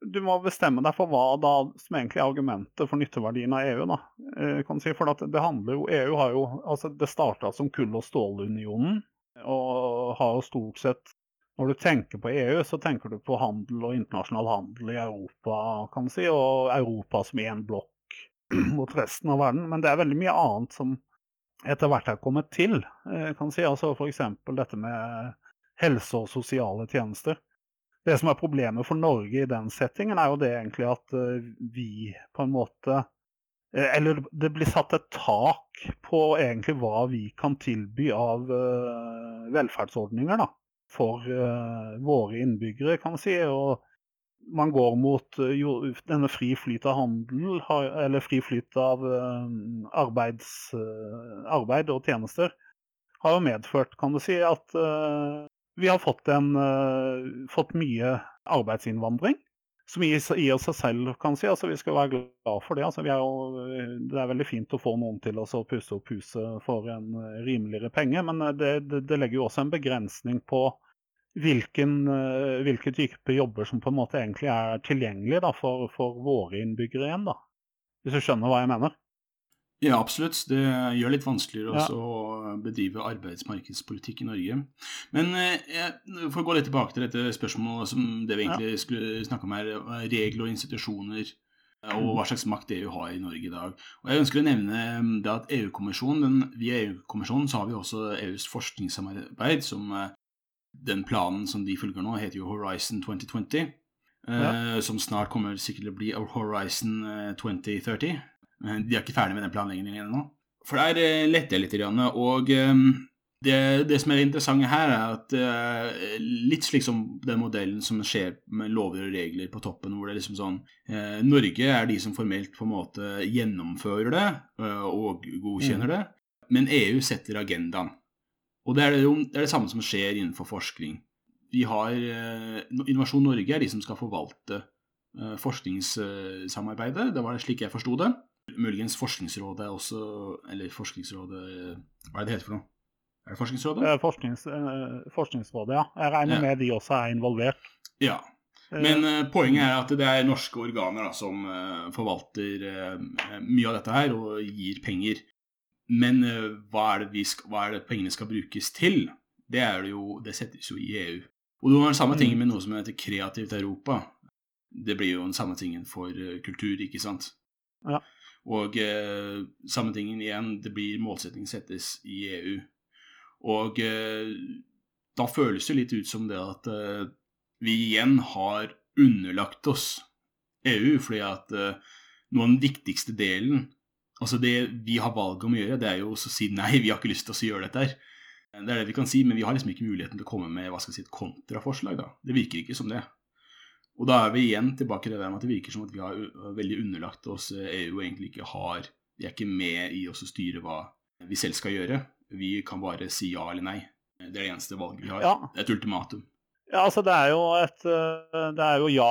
du, må bestemme deg for hva da som egentlig er argumentet for nytteverdien av EU. da. Eh, kan si, for det handler jo, EU har jo, altså Det starta som kull- og stålunionen, og har jo stort sett Når du tenker på EU, så tenker du på handel og internasjonal handel i Europa, kan si, og Europa som én blokk mot resten av verden. Men det er veldig mye annet som etter hvert er kommet til. Eh, kan si. Altså F.eks. dette med helse og sosiale tjenester. Det som er problemet for Norge i den settingen, er jo det egentlig at uh, vi på en måte Eller det blir satt et tak på egentlig hva vi kan tilby av uh, velferdsordninger da, for våre innbyggere, kan man si. Og man går mot denne fri flyt av handel, eller fri flyt av arbeids, arbeid og tjenester, har jo medført, kan du si, at vi har fått, en, fått mye arbeidsinnvandring. Som i, gir seg selv, kan si. Altså, vi skal være glad for det. Altså, er jo, det er veldig fint å få noen til å pusse opp huset for en eh, rimeligere penge, men eh, det, det, det legger jo også en begrensning på hvilken, hvilke type jobber som på en måte egentlig er tilgjengelige da, for, for, våre innbyggere igjen. Da. Hvis du skjønner hva jeg mener? Ja, absolutt. Det gjør litt vanskeligere ja. å bedrive arbeidsmarkedspolitikk i Norge. Men jeg, for å gå litt tilbake til dette spørsmålet som det vi egentlig ja. skulle snakke om her, regler og institusjoner eh, og hva slags makt EU har i Norge i dag. Og Jeg ønsker å nevne mm, det at EU-kommisjonen, Via EU-kommisjonen så har vi også EUs forskningssamarbeid, som eh, den planen som de følger nå, heter jo Horizon 2020. Ja. Eh, som snart kommer sikkert til å bli Horizon 2030. De er ikke ferdig med den planleggingen ennå. For der lette letter jeg litt. Og ehm, det, det, som er interessant her, er at uh, litt slik som den modellen som skjer med lover og regler på toppen, hvor det er liksom sånn uh, Norge er de som formelt på en måte gjennomfører det og godkjenner mm. det, men EU setter agendaen. Og det er det, det er det, samme som skjer innenfor forskning. Vi har Innovasjon Norge er de som skal forvalte forskningssamarbeidet. Det var slik jeg forsto det. Muligens Forskningsrådet også Eller Forskningsrådet Hva er det heter for noe? Er det Forskningsrådet? Eh, forsknings, eh, forskningsrådet, ja. Jeg regner ja. med de også er involvert. Ja. Men uh, poenget er at det er norske organer da, som uh, forvalter uh, mye av dette her og gir penger. Men hva er, skal, hva, er det pengene skal brukes til? Det, er det, jo, det settes jo i EU. Og du har den samme mm. tingen med noe som heter Kreativt Europa. Det blir jo den samme tingen for kultur, ikke sant? Ja. Og eh, samme tingen igjen, det blir målsetting settes i EU. Og eh, da føles det litt ut som det at eh, vi igjen har underlagt oss EU, fordi at eh, noe av den viktigste delen Altså det vi har valget om å gjøre, det er jo å si nei, vi har ikke lyst til å gjøre dette her. Det er det vi kan si, men vi har liksom ikke muligheten til å komme med hva skal jeg si, et kontraforslag. da. Det virker ikke som det. Og da er vi igjen tilbake til det med at det virker som at vi har veldig underlagt oss EU eh, og egentlig ikke har Vi er ikke med i å styre hva vi selv skal gjøre. Vi kan bare si ja eller nei. Det er det eneste valget vi har. Ja. Et ultimatum. Ja, altså det er jo et eh, Det er jo ja,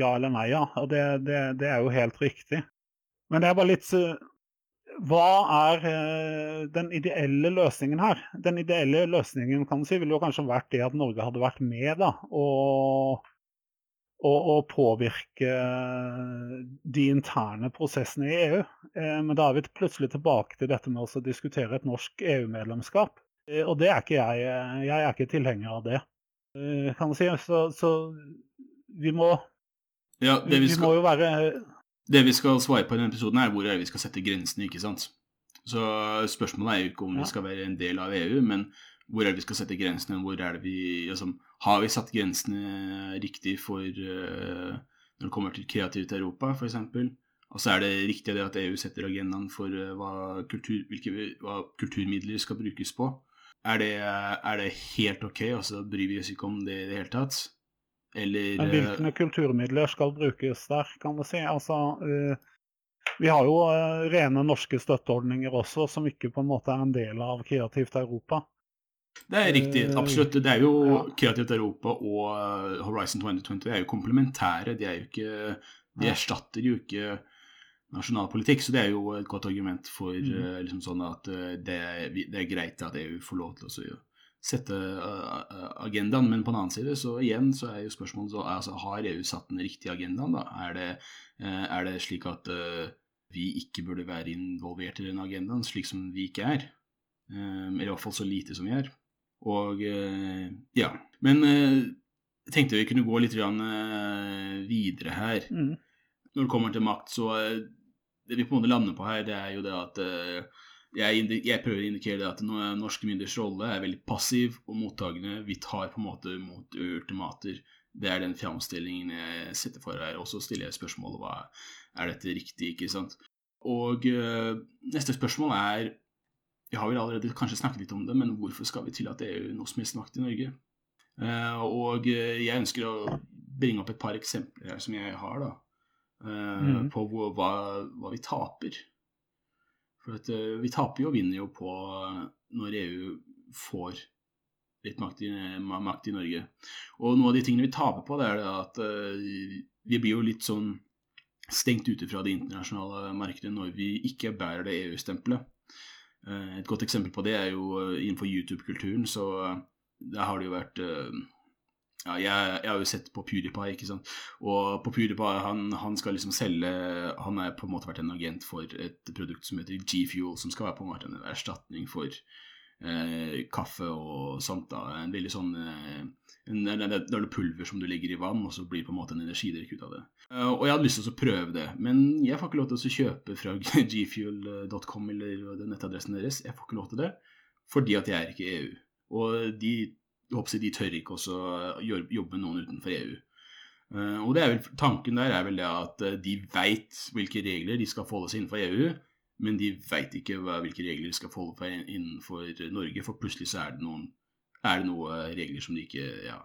ja eller nei, ja. Og det, det, det, er jo helt riktig. Men det er bare litt Hva er eh, den ideelle løsningen her? Den ideelle løsningen kan du si, ville jo kanskje vært det at Norge hadde vært med, da. Og og, og, påvirke de interne prosessene i EU. Eh, men da er vi plutselig tilbake til dette med å diskutere et norsk EU-medlemskap. Eh, og det er ikke jeg. Eh, jeg er ikke tilhenger av det, kan man si. Så, så vi må ja, vi, vi, må jo være Det vi skal svare på i denne episoden, er hvor er vi skal sette grensene, ikke sant. Så spørsmålet er jo ikke om ja. vi skal være en del av EU, men hvor er det vi skal sette grensene? Hvor er det vi, altså, har vi satt grensene riktig for uh, når det kommer til kreativt Europa, f.eks.? Og så er det riktig det at EU setter agendaen for uh, hva, kultur, hvilke, hva, kulturmidler skal brukes på. Er det, er det helt ok, og så bryr vi oss ikke om det i det hele tatt? Eller Men hvilke kulturmidler skal brukes der, kan du si? Altså, uh, vi har jo rene norske støtteordninger også, som ikke på en måte er en del av Kreativt Europa. Det er riktig, eh, absolutt. Det er jo ja. Kreativt Europa og eh, Horizon 2020 er jo komplementære. De, er jo ikke, de erstatter jo ikke nasjonal politikk, så det er jo et godt argument for mm. Eh, liksom sånn at det, det, er greit at EU får lov til å sette agendaen. Men på den annen side så igjen så er jo spørsmålet så, altså, har EU satt den riktige agendaen. da? Er det, er det slik at vi ikke burde være involvert i den agendaen, slik som vi ikke er? Eller i hvert fall så lite som vi er. Og eh, ja. Men jeg eh, tenkte vi kunne gå litt eh, videre her. Mm. Når det kommer til makt, så det vi på en måte lander på her, det er jo det at jeg, jeg, prøver å indikere det at norske myndigheters rolle er veldig passiv og mottagende. Vi tar på en måte mot ultimater. Det er den framstillingen jeg setter for her. Og så stiller jeg spørsmålet hva er dette riktig, ikke sant. Og neste spørsmål er Vi har vel allerede kanskje snakket litt om det, men hvorfor skal vi tillate EU noe som helst makt i Norge? Uh, og jeg ønsker å bringe opp et par eksempler her som jeg har, da uh, mm. på hvor, hva, hva, vi taper. For at, vi taper jo og vinner jo på når EU får litt makt i, makt i, Norge. Og noe av de tingene vi taper på, det er at vi blir jo litt sånn stengt ute fra det internasjonale markedet når vi ikke bærer det EU-stempelet. Et godt eksempel på det er jo innenfor YouTube-kulturen. så Der har det jo vært ja, jeg, jeg, har jo sett på PewDiePie, ikke sant. Og på PewDiePie, han, han, skal liksom selge Han har på en måte vært en agent for et produkt som heter G-Fuel, som skal være på en måte en erstatning for eh, kaffe og sånt. da, En veldig sånn eh, det er det pulver som du legger i vann, og så blir det på en måte en energidrikk ut av det. Uh, og jeg hadde lyst til å prøve det, men jeg får ikke lov til å kjøpe fra gfuel.com eller nettadressen deres. Jeg får ikke lov til det fordi at jeg er ikke EU. Og de håper de tør ikke også jobbe med noen utenfor EU. Og vel, Tanken der er vel det at de veit hvilke regler de skal forholde seg innenfor EU, men de veit ikke hva, hvilke regler de skal forholde seg innenfor Norge, for plutselig så er det noen er det noen regler som de ikke ja,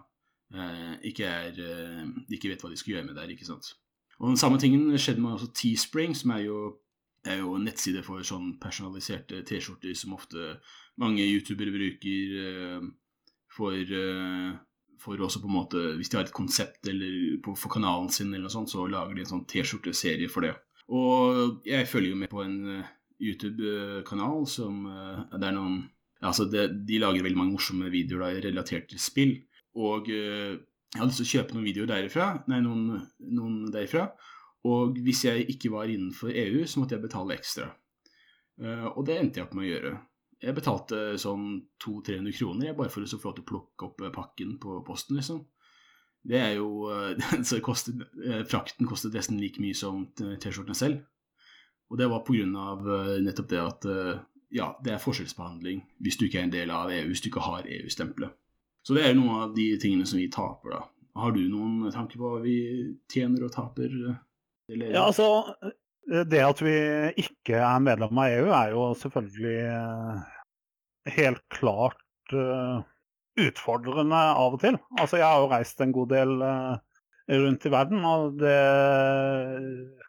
uh, ikke, er, de ikke vet hva de skal gjøre med der. ikke sant? Og Den samme tingen skjedde med også Teespring, som er jo, er jo en nettside for sånn personaliserte T-skjorter som ofte mange youtubere bruker for, eh, for også på en måte Hvis de har et konsept eller på, for kanalen sin, eller noe sånt, så lager de en sånn T-skjorteserie for det. Og jeg følger jo med på en eh, YouTube-kanal som eh, Det er noen Altså, det, de lager veldig mange morsomme videoer da, relatert til spill. Og jeg hadde lyst til å kjøpe noen videoer derifra, nei, noen, noen derifra. Og hvis jeg ikke var innenfor EU, så måtte jeg betale ekstra. og det endte jeg opp med å gjøre. Jeg betalte sånn 200-300 kroner jeg, bare for å få lov til å plukke opp eh, pakken på posten, liksom. Det er jo eh, Så kostet, eh, frakten kostet nesten like mye som T-skjortene selv. Og det var grunn av nettopp det at ja, det er forskjellsbehandling hvis du ikke er en del av EU, hvis du ikke har EU-stempelet. Så det er noen av de tingene som vi taper, da. Har du noen tanker på hva vi tjener og taper? Eller? Ja, altså det at vi ikke er medlem av EU, er jo selvfølgelig helt klart utfordrende av og til. Altså, jeg har jo reist en god del uh, rundt i verden, og det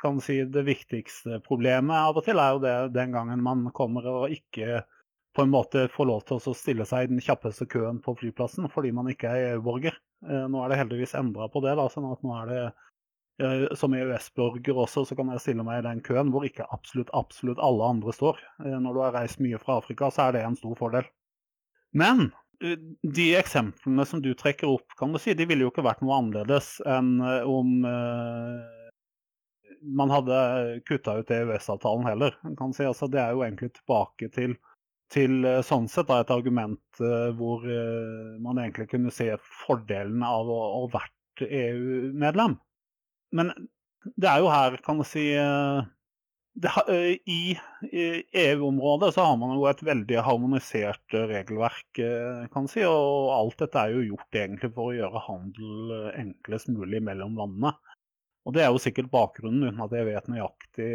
kan si det viktigste problemet av og til er jo det den gangen man kommer og ikke på en måte får lov til å stille seg i den kjappeste køen på flyplassen fordi man ikke er EU-borger. Uh, nå er det heldigvis endra på det, da, sånn at nå er det som EØS-borger også, så kan jeg stille meg i den køen hvor ikke absolutt, absolutt alle andre står. Eh, når du har reist mye fra Afrika, så er det en stor fordel. Men eh, de eksemplene som du trekker opp, kan du si, de ville jo ikke vært noe annerledes enn eh, om man hadde kutta ut EØS-avtalen heller. Si, altså, det er jo egentlig tilbake til, til sånn sett da, et argument hvor man egentlig kunne se fordelene av å, ha vært EU-medlem. Men det er jo her, kan du si eh, det, I, EU-området så har man jo et veldig harmonisert regelverk, kan si. Og alt dette er jo gjort egentlig for å gjøre handel enklest mulig mellom landene. Og det er jo sikkert bakgrunnen, uten at jeg vet nøyaktig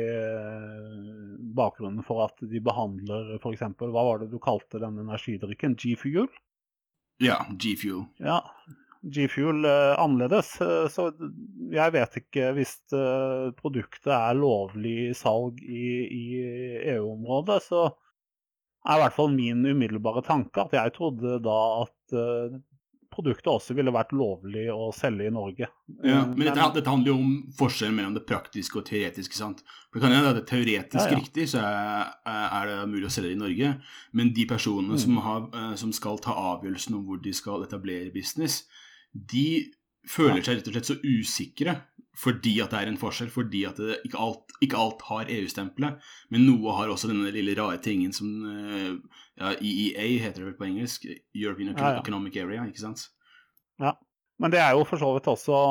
bakgrunnen for at de behandler f.eks. Hva var det du kalte den energidrikken? G-fuel? Ja, G-fuel. Ja, G-Fuel eh, annerledes. Eh, så jeg vet ikke hvis eh, produktet er lovlig salg i, i EU-området, så er i hvert fall min umiddelbare tanke at jeg trodde da at produktet også ville vært lovlig å selge i Norge. Ja, men dette, dette handler jo om forskjellen mellom det praktiske og teoretiske. sant? For det kan hende det er teoretisk ja, ja. riktig, så er, er, det mulig å selge det i Norge. Men de personene mm. som, har, som, skal ta avgjørelsen om hvor de skal etablere business, de føler seg rett og slett så usikre fordi at det er en forskjell, fordi at det, ikke, alt, ikke, alt, har EU-stempelet, men noe har også denne lille rare tingen som eh, ja, EEA heter det vel på engelsk, European ja, Economic Area, ikke sant? Ja, men det er jo for så vidt også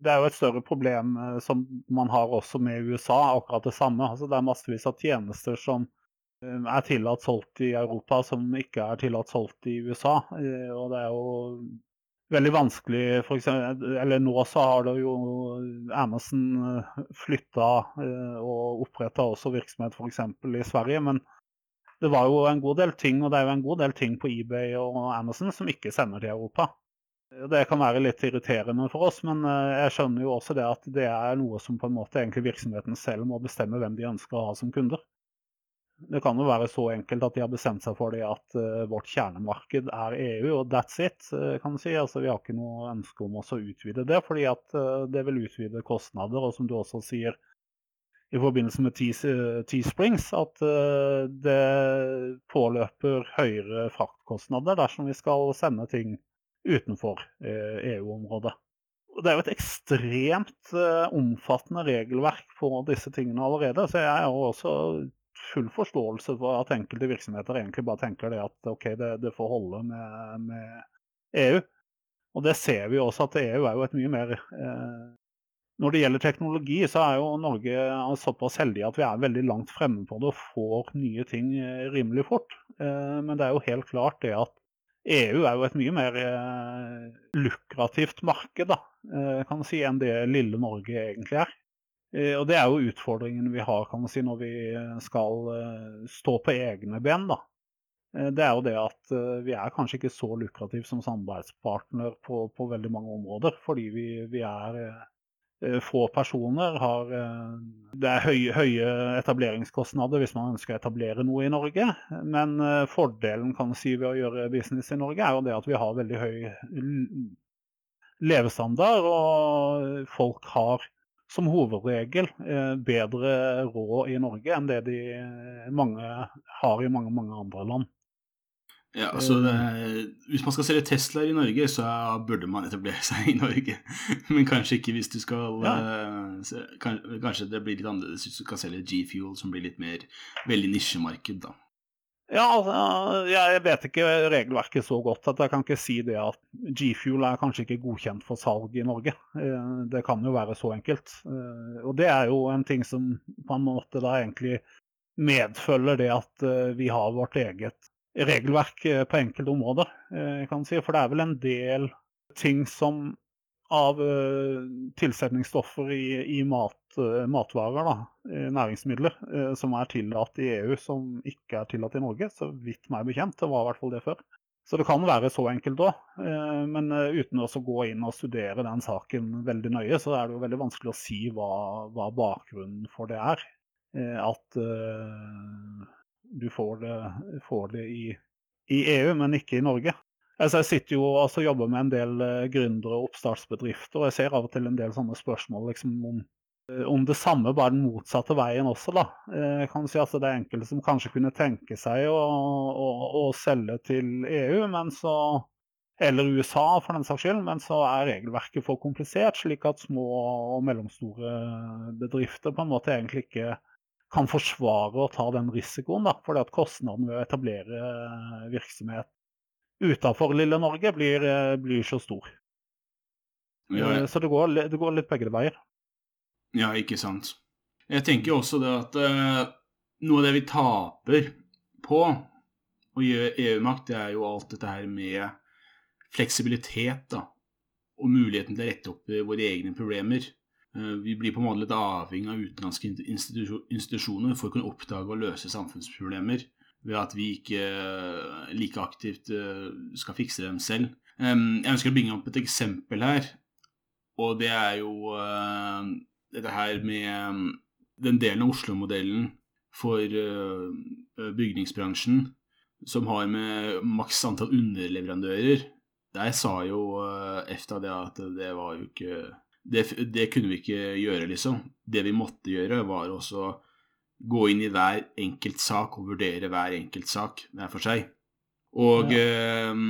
det er jo et større problem eh, som man har også med USA, akkurat det samme. Altså, det er massevis av tjenester som er tillatt solgt i Europa, som ikke er tillatt solgt i USA. Eh, og det er jo veldig vanskelig for eksempel, Eller nå så har det jo Amazon flytta og oppretta også virksomhet f.eks. i Sverige. men det var jo en god del ting, og det er jo en god del ting på eBay og Amazon som ikke sender til Europa. Det kan være litt irriterende for oss, men eh, jeg skjønner jo også det at det er noe som på en måte egentlig virksomheten selv må bestemme hvem de ønsker å ha som kunder. Det kan jo være så enkelt at de har bestemt seg for det at uh, vårt kjernemarked er EU, og that's it. Uh, kan du si. Altså, vi har ikke noe ønske om å utvide det, fordi at uh, det vil utvide kostnader. Og som du også sier i forbindelse med T-Springs, at det påløper høyere fraktkostnader dersom vi skal sende ting utenfor EU-området. Eh, e det er jo et ekstremt eh, omfattende regelverk på disse tingene allerede. Så jeg har også full forståelse for at enkelte virksomheter egentlig bare tenker det at OK, det, det får holde med, med, EU. Og det ser vi også at EU er jo et mye mer eh, Når det gjelder teknologi, så er jo Norge såpass heldig at vi er veldig langt fremme på det og får nye ting eh, rimelig fort. Eh, men det er jo helt klart det at EU er jo et mye mer eh, lukrativt marked da, eh, kan si, enn det lille Norge egentlig er. Eh, og Det er jo utfordringen vi har kan man si, når vi skal eh, stå på egne ben. da. Eh, det er jo det at eh, vi er kanskje ikke så lukrative som samarbeidspartner på, på veldig mange områder. Fordi vi, vi er Eh, få personer. Har, eh, det er høye, høye, etableringskostnader hvis man ønsker å etablere noe i Norge. Men eh, fordelen kan si ved å gjøre business i Norge er jo det at vi har veldig høy levestandard. Og folk har som hovedregel bedre råd i Norge enn det de mange har i mange, mange andre land. Ja, altså det, Hvis man skal selge Teslaer i Norge, så burde man etablere seg i Norge. Men kanskje ikke hvis du skal ja. Kanskje det blir litt annerledes hvis du skal selge G-Fuel, som blir litt mer veldig nisjemarked, da. Ja, altså, jeg vet ikke regelverket så godt at jeg kan ikke si det at G-Fuel er kanskje ikke godkjent for salg i Norge. Eh, det kan jo være så enkelt. Eh, og det er jo en ting som på en måte da egentlig medfølger det at vi har vårt eget regelverk eh, på enkelte områder. Eh, kan si. For det er vel en del ting som av uh, tilsetningsstoffer i, i mat, uh, matvarer, da, næringsmidler, uh, som er tillatt i EU, som ikke er tillatt i Norge. Så vidt meg bekjent. Det var i hvert fall det før. Så det kan være så enkelt òg. Men uten å gå inn og studere den saken veldig nøye, så er det jo veldig vanskelig å si hva, hva bakgrunnen for det er. At du får det, får det i, i, EU, men ikke i Norge. Altså, jeg sitter jo og jobber med en del uh, gründere og oppstartsbedrifter, og jeg ser av og til en del sånne spørsmål liksom, om, uh, om, det samme, bare den motsatte veien også. da. Uh, kan si at Det er enkelte som kanskje kunne tenke seg å, å, å selge til EU, så eller USA for den saks skyld, men så er regelverket for komplisert, slik at små og mellomstore bedrifter på en måte egentlig ikke kan forsvare å ta den risikoen. Da, fordi at kostnaden ved å etablere eh, virksomhet utenfor lille Norge blir, eh, blir så stor. Ja. Eh, så det går, det går, litt begge veier. Ja, ikke sant. Jeg tenker også det at uh, noe av det vi taper på å gjøre EU-makt, det er jo alt dette her med fleksibilitet da, og muligheten til å rette opp våre egne problemer. Eh, vi blir på en måte litt avhengig av utenlandske institusjoner for å kunne oppdage og løse samfunnsproblemer ved at vi ikke eh, like aktivt eh, skal fikse dem selv. Jeg ønsker å bringe opp et eksempel her, og det er jo dette her med den delen av Oslo-modellen for bygningsbransjen som har med maks antall underleverandører. Der sa jo EFTA det at det var jo ikke det, det, kunne vi ikke gjøre, liksom. Det vi måtte gjøre, var også gå inn i hver enkelt sak og vurdere hver enkelt sak hver for seg. Og ja. eh,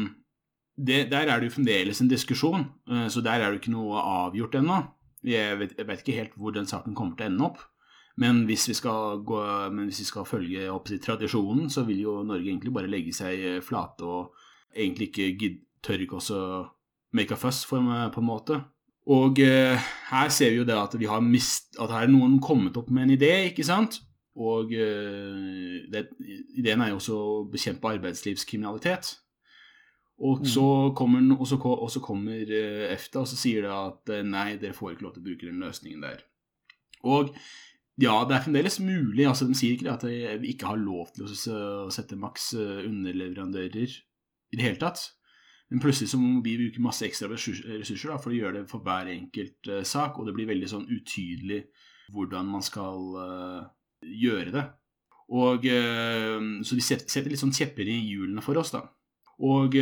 det, der er det jo fremdeles en diskusjon, eh, så der er det ikke noe avgjort ennå. Jeg, jeg vet, ikke helt hvor den saken kommer til å ende opp. Men hvis vi skal, gå, hvis vi skal følge opp til tradisjonen, så vil jo Norge egentlig bare legge seg flate og egentlig ikke tør ikke også make a fuss, på en måte. Og eh, her ser vi jo det at vi har mist, at her er noen kommet opp med en idé, ikke sant? Og eh, det, ideen er jo også å bekjempe arbeidslivskriminalitet. Og så kommer, og så, og så kommer eh, EFTA og så sier det at eh, nei, dere får ikke lov til å bruke den løsningen der. Og ja, det er fremdeles mulig. altså De sier ikke det at vi ikke har lov til å sette maks underleverandører i det hele tatt. Men plutselig så må vi bruke masse ekstra ressurser da, for å gjøre det for hver enkelt uh, sak, og det blir veldig sånn utydelig hvordan man skal uh, gjøre det. Og uh, Så de setter, litt sånn kjepper i hjulene for oss, da. Og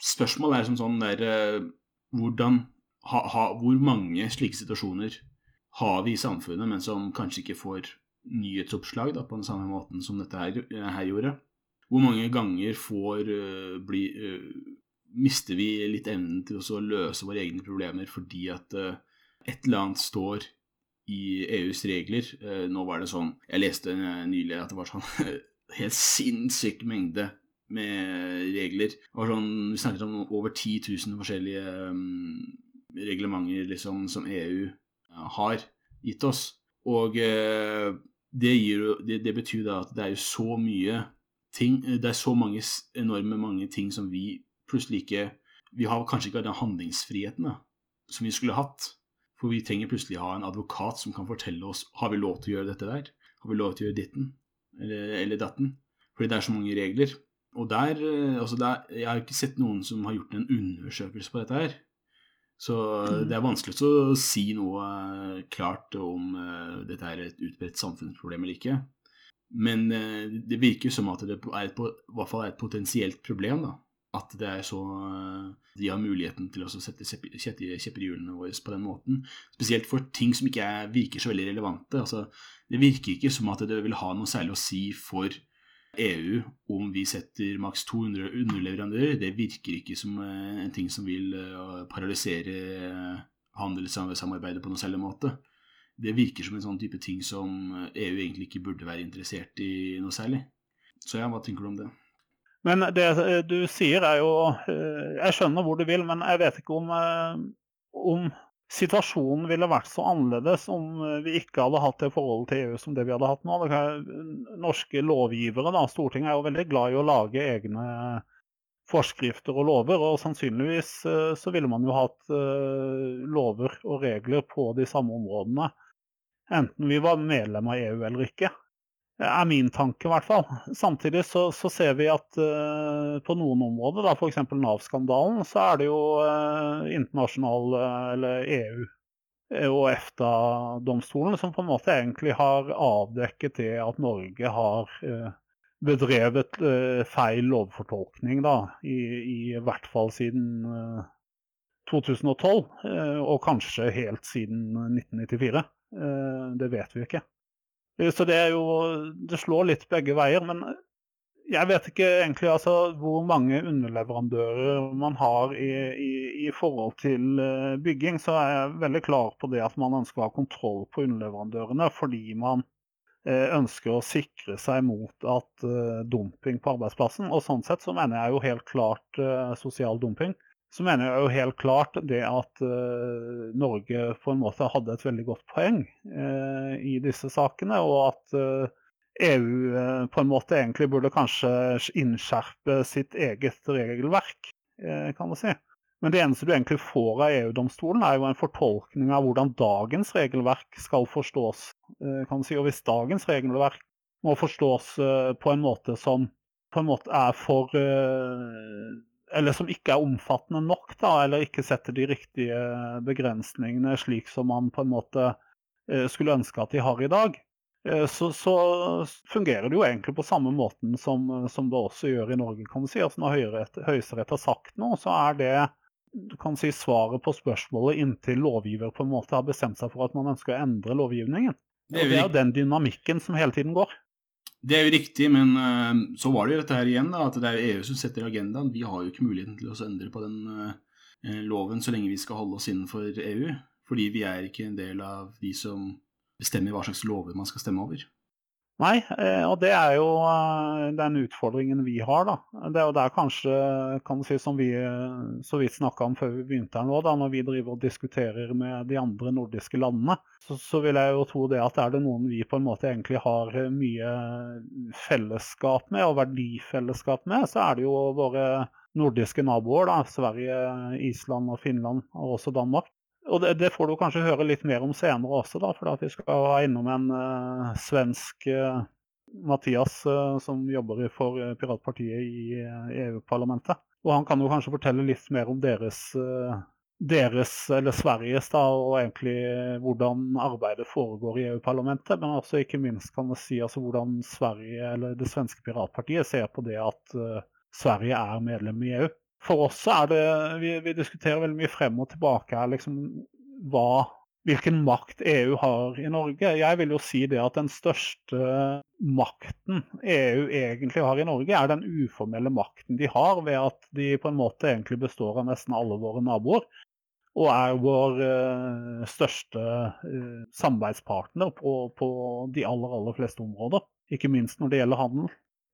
spørsmålet er som sånn der hvordan ha, ha, Hvor mange slike situasjoner har vi i samfunnet, men som kanskje ikke får nyhetsoppslag da, på den samme måten som dette her, her gjorde? Hvor mange ganger får bli mister vi litt evnen til å løse våre egne problemer fordi at uh, et eller annet står i EUs regler. Uh, nå var det sånn Jeg leste nylig at det var sånn helt sinnssyk mengde med regler. Det var sånn, vi snakket om over 10 000 forskjellige um, reglementer liksom, som EU har gitt oss. Og det, gir, det, det betyr da at det er jo så mye ting Det er så mange enorme mange ting som vi plutselig ikke Vi har kanskje ikke den handlingsfriheten da, som vi skulle hatt. For vi trenger plutselig ha en advokat som kan fortelle oss har vi lov til å gjøre dette der. Har vi lov til å gjøre ditten eller, eller datten? Fordi det er så mange regler. Og der, eh, altså der, Jeg har ikke sett noen som har gjort en undersøkelse på dette her. Så mm. det er vanskelig å si noe eh, klart om uh, dette er et utbredt samfunnsproblem eller ikke. Men det virker som at det er et, i hvert fall er et potensielt problem. da at det er så eh, de har muligheten til å sette kjepper i hjulene våre på den måten. Spesielt for ting som ikke er, virker så veldig relevante. Altså, det virker ikke som at det vil ha noe særlig å si for EU om vi setter maks 200 underleverandører. Det virker ikke som eh, en ting som vil eh, paralysere handelssamarbeidet på noen særlig måte. Det virker som en sånn type ting som EU egentlig ikke burde være interessert i noe særlig. Så ja, hva tenker du om det? Men det eh, du sier er jo eh, Jeg skjønner hvor du vil, men jeg vet ikke om, eh, om situasjonen ville vært så annerledes om vi ikke hadde hatt det forholdet til EU som det vi hadde hatt nå. Norske lovgivere, da, Stortinget, er jo veldig glad i å lage egne forskrifter og lover. Og sannsynligvis så ville man jo hatt lover og regler på de samme områdene. Enten vi var medlem av EU eller ikke er min tanke, i hvert fall. Samtidig så, så ser vi at uh, på noen områder, da f.eks. Nav-skandalen, så er det jo uh, internasjonal uh, eller EU og EFTA-domstolen som på en måte egentlig har avdekket det at Norge har bedrevet feil lovfortolkning, da, i, i hvert fall siden 2012, og kanskje helt siden 1994. Det vet vi ikke. Eh, så det er jo Det slår litt begge veier. Men jeg vet ikke egentlig altså, hvor mange underleverandører man har i, i, i, forhold til eh, bygging. Så er jeg veldig klar på det at man ønsker å ha kontroll på underleverandørene fordi man eh, ønsker å sikre seg mot at dumping på arbeidsplassen. Og sånn sett så mener jeg jo helt klart sosial dumping så mener jeg jo helt klart det at uh, Norge på en måte hadde et veldig godt poeng uh, i disse sakene, og at uh, eh, EU på en måte egentlig burde kanskje innskjerpe sitt eget regelverk, kan man si. Men det eneste du egentlig får av EU-domstolen, er jo en fortolkning av hvordan dagens regelverk skal forstås. kan man si. Og hvis dagens regelverk må forstås på en måte som på en måte er for eller som ikke er omfattende nok, da, eller ikke setter de riktige begrensningene slik som man på en måte eh, skulle ønske at de har i dag, eh, så, så fungerer det jo egentlig på samme måten som, som, det også gjør i Norge. kan du si. Altså Når Høyesterett har sagt noe, så er det du kan si svaret på spørsmålet inntil lovgiver på en måte har bestemt seg for at man ønsker å endre lovgivningen. Det er, det er jo den dynamikken som hele tiden går. Det er jo riktig, men uh, så var det jo dette her igjen, da, at det er EU som setter agendaen. Vi har jo ikke muligheten til å endre på den uh, loven så lenge vi skal holde oss innenfor EU. Fordi vi er ikke en del av de som bestemmer hva slags lover man skal stemme over. Nei, eh, og det er jo eh, den utfordringen vi har. da. Det er jo der kanskje, kan du si, som vi eh, så vidt snakka om før vi begynte her nå, da, når vi driver og diskuterer med de andre nordiske landene, så, så, vil jeg jo tro det at er det noen vi på en måte egentlig har mye fellesskap med, og verdifellesskap med, så er det jo våre nordiske naboer. da, Sverige, Island og Finland, og også Danmark. Og det, det, får du kanskje høre litt mer om senere også, da, for vi skal ha innom en uh, svensk uh, Mathias uh, som jobber for Piratpartiet i EU-parlamentet. Og han kan jo kanskje fortelle litt mer om deres, deres eller Sveriges, da, og egentlig hvordan arbeidet foregår i EU-parlamentet. Men også ikke minst kan man si altså, hvordan Sverige, eller det svenske piratpartiet ser på det at Sverige er medlem i EU for oss er det vi, vi, diskuterer veldig mye frem og tilbake her, liksom hva Hvilken makt EU har i Norge. Jeg vil jo si det at den største makten EU egentlig har i Norge, er den uformelle makten de har ved at de på en måte egentlig består av nesten alle våre naboer. Og er vår uh, største uh, samarbeidspartner på, på de aller, aller fleste områder. Ikke minst når det gjelder handel.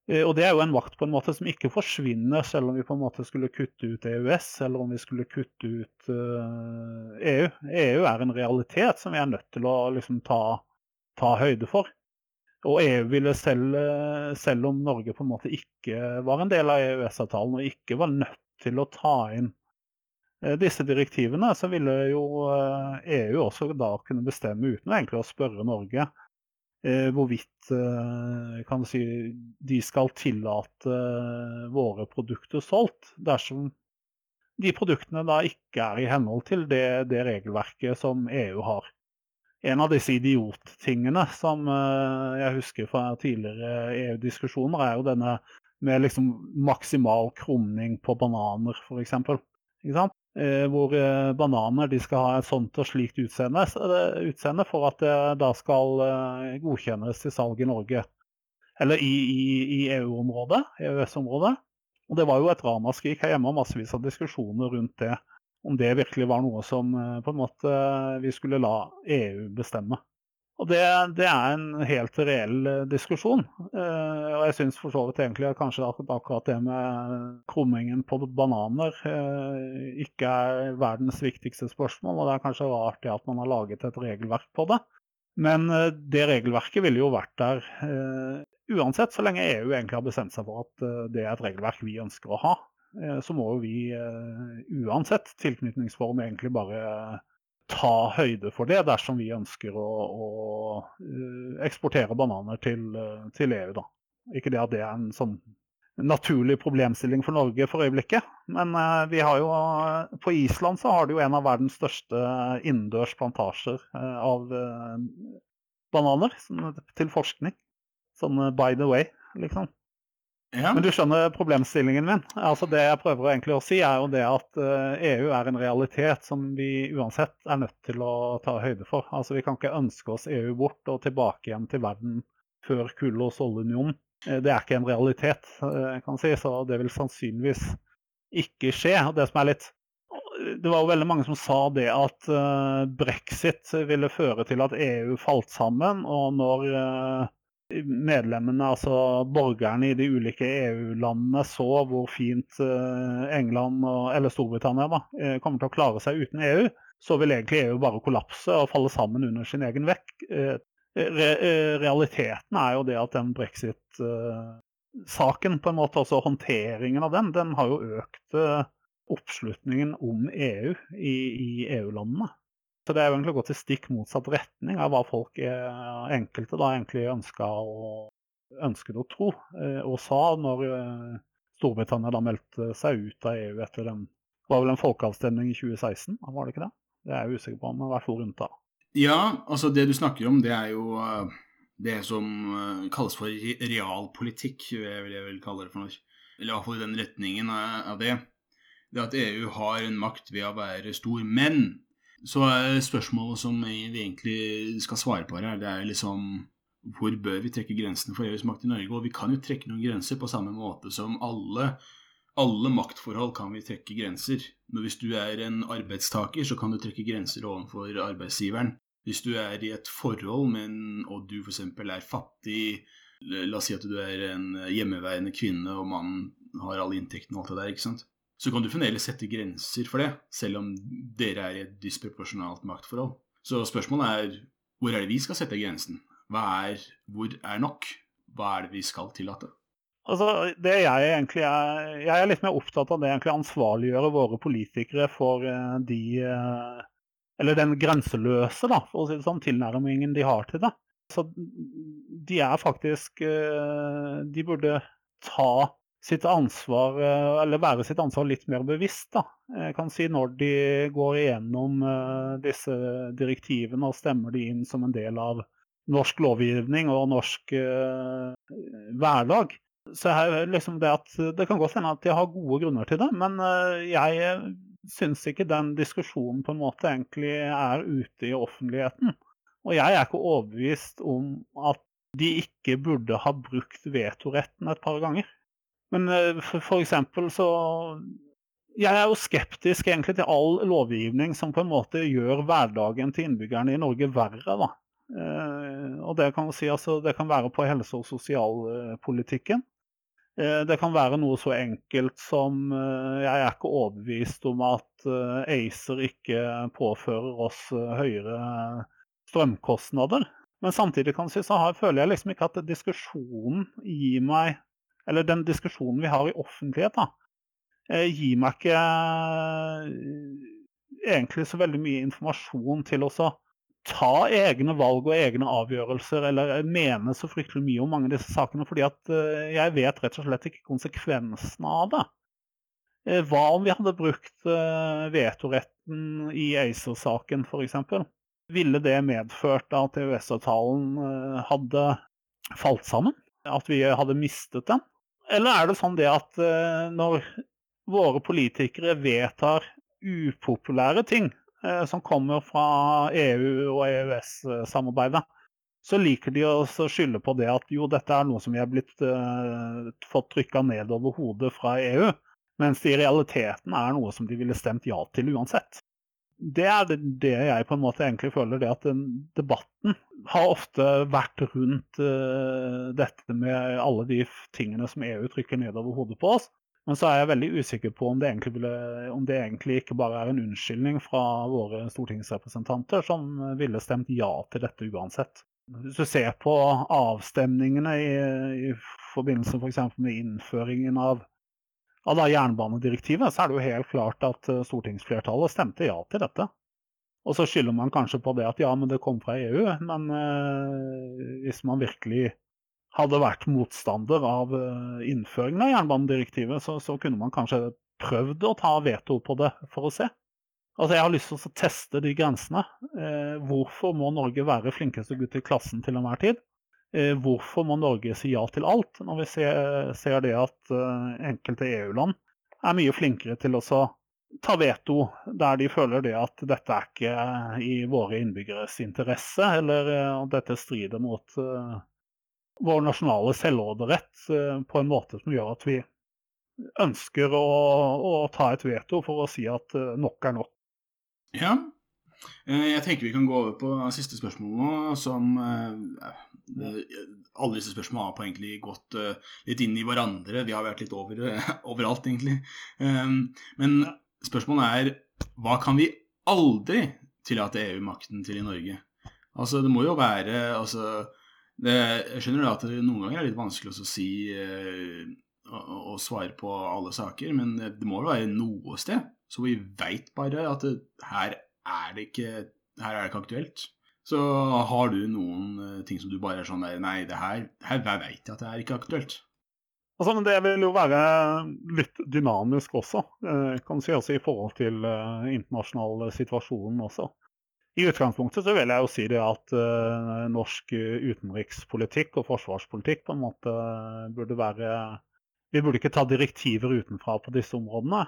Eh, og det er jo en makt på en måte som ikke forsvinner selv om vi på en måte skulle kutte ut EØS, eller om vi skulle kutte ut EU. EU er en realitet som vi er nødt til å liksom, ta, ta, høyde for. Og EU ville selv, eh, selv om Norge på en måte ikke var en del av EØS-avtalen og ikke var nødt til å ta inn disse direktivene, så ville jo EU også da kunne bestemme uten egentlig å spørre Norge eh, hvorvidt eh, si, de skal tillate eh, våre produkter solgt, dersom de produktene da ikke er i henhold til det, det regelverket som EU har. En av disse idiottingene som eh, jeg husker fra tidligere EU-diskusjoner, er jo denne med liksom maksimal krumning på bananer, f.eks. Eh, hvor bananer de skal ha et sånt og slikt utseende, utseende for at det da skal eh, godkjennes til salg i Norge. Eller i, i, i EU-området, EØS-området. Og det var jo et ramaskrik her hjemme og massevis av diskusjoner rundt det. Om det virkelig var noe som på en måte vi skulle la EU bestemme. Og det, det, er en helt reell eh, diskusjon. Eh, og jeg syns for så vidt egentlig at kanskje akkurat det med krummingen på bananer eh, ikke er verdens viktigste spørsmål. Og det er kanskje rart det at man har laget et regelverk på det. Men eh, det regelverket ville jo vært der eh, uansett, så lenge EU egentlig har bestemt seg for at eh, det er et regelverk vi ønsker å ha. så må jo vi uansett tilknytningsform egentlig bare ta høyde for det dersom vi ønsker å, å eh, eksportere bananer til, eh, til, EU. Da. Ikke det at det er en sånn naturlig problemstilling for Norge for øyeblikket. Men uh, vi har jo, på Island så har de jo en av verdens største innendørs plantasjer av bananer til forskning. Sånn by the way, liksom. Ja. Men du skjønner problemstillingen min. Altså Det jeg prøver egentlig å si, er jo det at EU eh, e er en realitet som vi uansett er nødt til å ta høyde for. Altså Vi kan ikke ønske oss EU bort og tilbake igjen til verden før kull- og stålunionen. Eh, det er ikke en realitet, eh, jeg kan si, så det vil sannsynligvis ikke skje. Og det som er litt det var jo veldig mange som sa det at brexit ville føre til at EU falt sammen. Og når medlemmene, altså borgerne i de ulike EU-landene, så hvor fint England England, eller Storbritannia, da, eh, kommer til å klare seg uten EU, så vil egentlig EU bare kollapse og falle sammen under sin egen vekk. Eh, re realiteten er jo det at den brexit-saken, på en måte også håndteringen av den, den har jo økt oppslutningen om EU i, i EU-landene. Så det er egentlig gått i stikk motsatt retning av hva folk enkelte da egentlig ønska å, ønsket å tro eh, og sa når eh, Storbritannia da meldte seg ut av EU etter den det var vel en folkeavstemning i 2016, var det ikke det? Det er jeg usikker på, men i hvert fall rundt da. Ja, altså det du snakker om, det er jo eh, det som kalles for realpolitikk, vil jeg vel kalle det for noe. Eller i hvert fall i den retningen av det. Det at EU har en makt ved å være stor. Men så spørsmålet som vi egentlig skal svare på her, det er liksom hvor bør vi trekke grensene for EUs makt i Norge? Og vi kan jo trekke noen grenser på samme måte som alle, alle maktforhold kan vi trekke grenser. Men hvis du er en arbeidstaker, så kan du trekke grenser overfor arbeidsgiveren. Hvis du er i et forhold, men, og du f.eks. er fattig, la oss si at du er en hjemmeværende kvinne og mannen har alle inntektene og alt det der, ikke sant. Så kan du fremdeles sette grenser for det, selv om dere er i et disproporsjonalt maktforhold. Så spørsmålet er hvor er det vi skal sette grensen? Er, hvor er nok? Hva er det vi skal tillate? Altså, det jeg egentlig er, jeg er litt mer opptatt av det egentlig ansvarliggjøre våre politikere for uh, de uh, Eller den grenseløse, da, for å si det sånn, tilnærmingen de har til det. Så de er faktisk uh, De burde ta sitt ansvar, eller være sitt ansvar litt mer bevisst. Da. Jeg kan si Når de går igjennom disse direktivene og stemmer de inn som en del av norsk lovgivning og norsk hverdag, så liksom det at det kan godt hende at de har gode grunner til det, men eh, jeg syns ikke den diskusjonen på en måte egentlig er ute i offentligheten. Og jeg er ikke overbevist om at de ikke burde ha brukt vetoretten et par ganger. Men eh, for, eksempel så Jeg er jo skeptisk egentlig til all lovgivning som på en måte gjør hverdagen til innbyggerne i Norge verre. da. Eh, og det kan, si, altså, det kan være på helse- og sosialpolitikken. Eh, det kan være noe så enkelt som Jeg er ikke overbevist om at ACER ikke påfører oss høyere strømkostnader. Men samtidig kan jeg si, så føler jeg liksom ikke at diskusjonen gir meg Eller den diskusjonen vi har i offentlighet, da, gir meg ikke egentlig så veldig mye informasjon til å ta egne valg og egne avgjørelser eller mene så fryktelig mye om mange av disse sakene, fordi at eh, jeg vet rett og slett ikke konsekvensene av det. Eh, hva om vi hadde brukt eh, vetoretten i ACER-saken f.eks.? Ville det medført at EØS-avtalen hadde falt sammen? At vi hadde mistet den? Eller er det sånn det at når våre politikere vedtar upopulære ting, Eh, som kommer fra EU og EØS-samarbeidet, så liker de å skylde på det at jo, dette er noe som vi har blitt, uh, fått trykka ned over hodet fra EU, mens det i realiteten er noe som de ville stemt ja til uansett. Det er det, jeg på en måte egentlig føler, det at debatten har ofte vært rundt uh, dette med alle de tingene som EU trykker nedover hodet på oss, men så er jeg veldig usikker på om det, ville, om det, egentlig ikke bare er en unnskyldning fra våre stortingsrepresentanter som ville stemt ja til dette uansett. Hvis du ser på avstemningene i, i forbindelse. For med innføringen av, av da jernbanedirektivet, så er det jo helt klart at eh, stortingsflertallet stemte ja til dette. Og så skylder man kanskje på det at ja, men det kom fra EU. Men eh, hvis man virkelig hadde vært motstander av eh, innføringen av jernbanedirektivet, så, så, kunne man kanskje prøvd å ta veto på det for å se. Altså, Jeg har lyst til å teste de grensene. Eh, hvorfor må Norge være flinkeste gutt i klassen til enhver tid? Eh, hvorfor må Norge si ja til alt, når vi ser, ser det at eh, enkelte EU-land er mye flinkere til å ta veto der de føler det at dette er ikke i våre innbyggeres interesse, eller eh, at dette strider mot eh, vår nasjonale selvråderett eh, på en måte som gjør at vi ønsker å, å, ta et veto for å si at eh, nok er nok. Ja, eh, jeg tenker vi kan gå over på siste spørsmål nå, som Alle disse spørsmålene har på egentlig gått litt inn i hverandre. Vi har vært litt over, overalt, egentlig. Men spørsmålet er hva kan vi aldri tillate EU-makten til i Norge? Altså, det må jo være altså, det, jeg skjønner at det noen ganger er litt vanskelig å si eh, å, svare på alle saker, men det må jo være noe sted, så vi veit bare at det, her, er det ikke, her er det ikke aktuelt. Så har du noen eh, ting som du bare er sånn der Nei, det her, her veit jeg at det er ikke aktuelt. Altså, men Det vil jo være litt dynamisk også, eh, kan si også i forhold til uh, internasjonal situasjon også. I utgangspunktet så vil jeg jo si det at uh, norsk utenrikspolitikk og forsvarspolitikk på en måte burde være Vi burde ikke ta direktiver utenfra på disse områdene.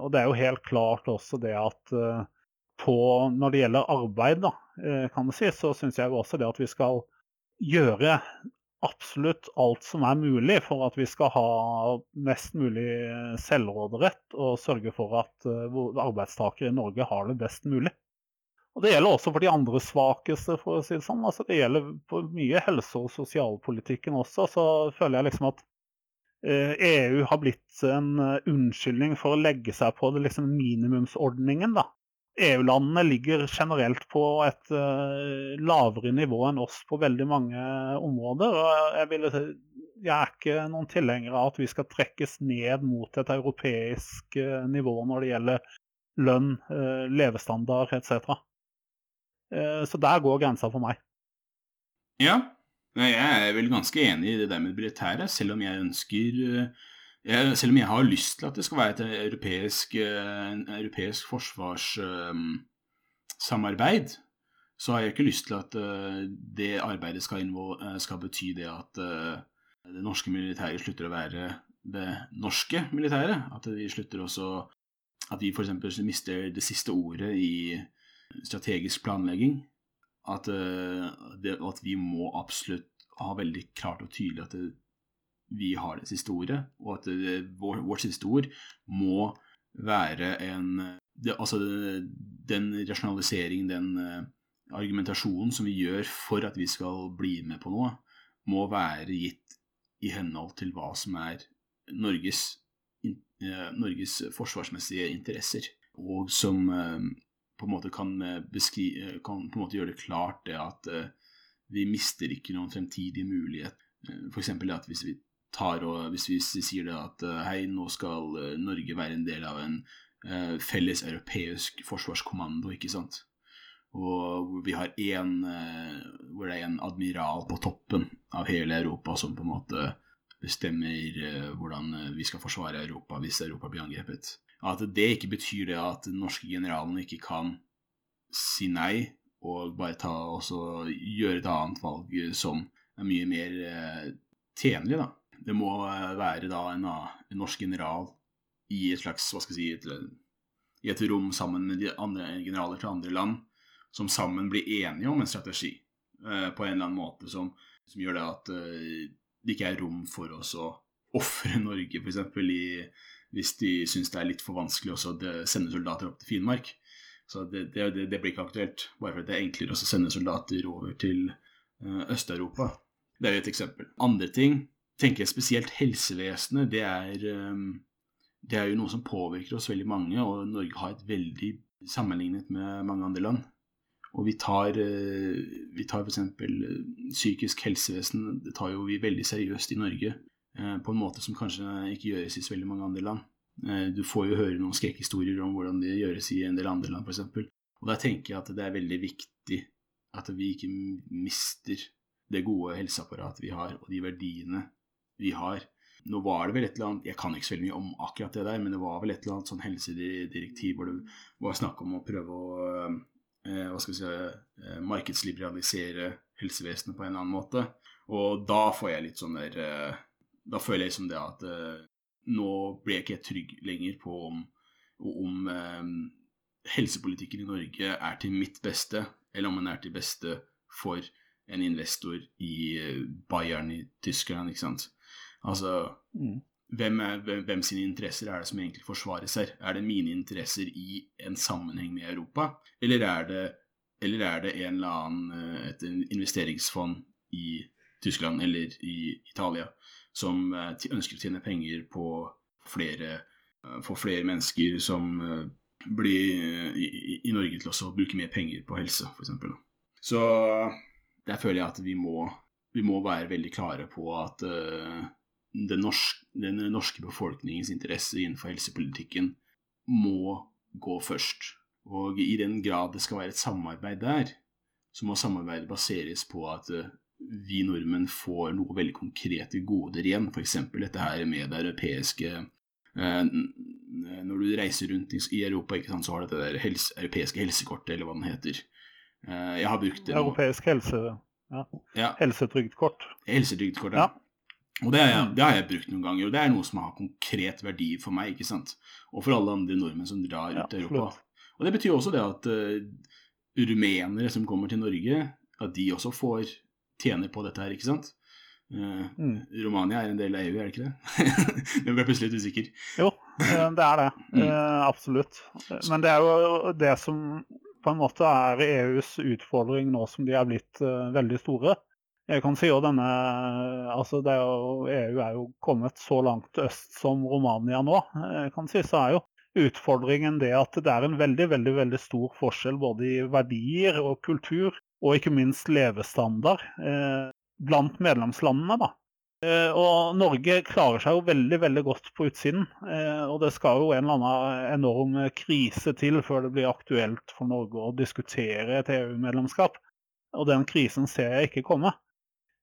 Og det er jo helt klart også det at uh, på, når det gjelder arbeid, da, kan man si, så syns jeg også det at vi skal gjøre absolutt alt som er mulig for at vi skal ha mest mulig selvråderett og sørge for at arbeidstakere i Norge har det best mulig. Og Det gjelder også for de andre svakeste, for å si det sånn. Altså, det gjelder for mye helse- og sosialpolitikken også. Så føler jeg liksom at eh, EU har blitt en unnskyldning for å legge seg på det liksom minimumsordningen. da. EU-landene ligger generelt på et uh, lavere nivå enn oss på veldig mange områder. og jeg, vil, jeg er ikke noen tilhenger av at vi skal trekkes ned mot et europeisk uh, nivå når det gjelder lønn, levestandard etc. Så der går grensa for meg. Ja, jeg er vel ganske enig i det der med det militære, selv om jeg ønsker Selv om jeg har lyst til at det skal være et europeisk, eh, europeisk forsvarssamarbeid, så har jeg ikke lyst til at det arbeidet skal, skal bety det at det norske militæret slutter å være det norske militæret. At vi slutter også At vi f.eks. mister det siste ordet i strategisk planlegging. At, det, at, vi må absolutt ha veldig klart og tydelig at det, vi har det siste ordet, og at det, vår, vårt siste ord må være en det, Altså den rasjonaliseringen den uh, argumentasjonen som vi gjør for at vi skal bli med på noe, må være gitt i henhold til hva som er Norges, uh, Norges forsvarsmessige interesser, og som på en måte kan, eh, beskrive, kan på en måte gjøre det klart det at vi mister ikke noen fremtidig mulighet. F.eks. at hvis vi tar og hvis vi sier det at uh, hei, nå skal uh, Norge være en del av en uh, felles europeisk forsvarskommando, ikke sant. Og vi har én Hvor det er en admiral på toppen av hele Europa som på en måte bestemmer hvordan vi skal forsvare Europa hvis Europa blir angrepet. At det ikke betyr det at den norske generalen ikke kan si nei og bare ta gjøre et annet valg som er mye mer eh, tjenlig, da. Det må eh, være da en, en, norsk general i et slags, hva skal jeg si, et, i et rom sammen med de andre generaler fra andre land, som sammen blir enige om en strategi eh, på en eller annen måte som, som gjør det at eh, det ikke er rom for oss å ofre Norge, f.eks. hvis de syns det er litt for vanskelig å sende soldater opp til Finnmark. Så det, det, det, blir ikke aktuelt, bare fordi det er enklere å sende soldater over til uh, Øst-Europa. Det er jo et eksempel. Andre ting, tenker jeg spesielt helsevesenet, det er, um, det er jo noe som påvirker oss veldig mange, og Norge har et veldig sammenlignet med mange andre land. Og vi tar, uh, vi tar f.eks. psykisk helsevesen, det tar jo vi veldig seriøst i Norge. Eh, på en måte som kanskje ikke gjøres i så veldig mange andre land. Eh, du får jo høre noen skrekkhistorier om hvordan det gjøres i en del andre land, f.eks. Og der tenker jeg at det er veldig viktig at vi ikke mister det gode helseapparatet vi har, og de verdiene vi har. Nå var det vel et eller annet Jeg kan ikke så veldig mye om akkurat det der, men det var vel et eller annet sånn helsedirektiv hvor det var snakk om å prøve å eh, hva skal vi si, eh, markedsliberalisere helsevesenet på en eller annen måte. Og da får jeg litt sånn der eh, da føler jeg liksom det at nå ble jeg ikke trygg lenger på om, om helsepolitikken i Norge er til mitt beste, eller om den er til beste for en investor i Bayern i Tyskland, ikke sant. Altså mm. hvem, er, hvem, sine interesser er det som egentlig forsvares her? Er det mine interesser i en sammenheng med Europa, eller er det, eller er det en eller annen, et investeringsfond i Tyskland eller i Italia som eh, ønsker å tjene penger på flere, eh, for flere mennesker som eh, blir i, i Norge til å bruke mer penger på helse, f.eks. Så der føler jeg at vi må, vi må være veldig klare på at uh, den, norske, den, norske, befolkningens interesse innenfor helsepolitikken må gå først. Og i den grad det skal være et samarbeid der, så må samarbeidet baseres på at uh, vi nordmenn får noe veldig konkrete goder igjen. F.eks. dette her med det europeiske eh, Når du reiser rundt i Europa, sant, så har du det helse, europeiske helsekortet, eller hva den heter. Eh, jeg har brukt det nå. Europeisk helse... Ja. ja. Helsetrygdkort. Helsetrygdkort, ja. Ja. Og det, er, det, har jeg brukt noen ganger, og det er noe som har konkret verdi for meg, ikke sant. Og for alle andre nordmenn som drar ut til Europa. Og det betyr også det at uh, rumenere som kommer til Norge, at de også får tjener på dette her, ikke sant? Uh, mm. Romania er en del av EU, er det ikke det? Nå ble jeg plutselig litt usikker. Jo, eh, det er det. Mm. Uh, absolutt. Men det er jo det som på en måte er EUs utfordring nå som de er blitt veldig store. Jeg kan si jo denne, altså er jo, EU er jo kommet så langt øst som Romania nå. Jeg kan si så er jo utfordringen det at det er en veldig veldig, veldig stor forskjell både i verdier og kultur, og ikke minst levestandard eh, blant medlemslandene. da. Eh, og Norge klarer seg jo veldig veldig godt på utsiden. Eh, og det skal jo en eller annen enorm krise til før det blir aktuelt for Norge å diskutere et EU-medlemskap. Og den krisen ser jeg ikke komme.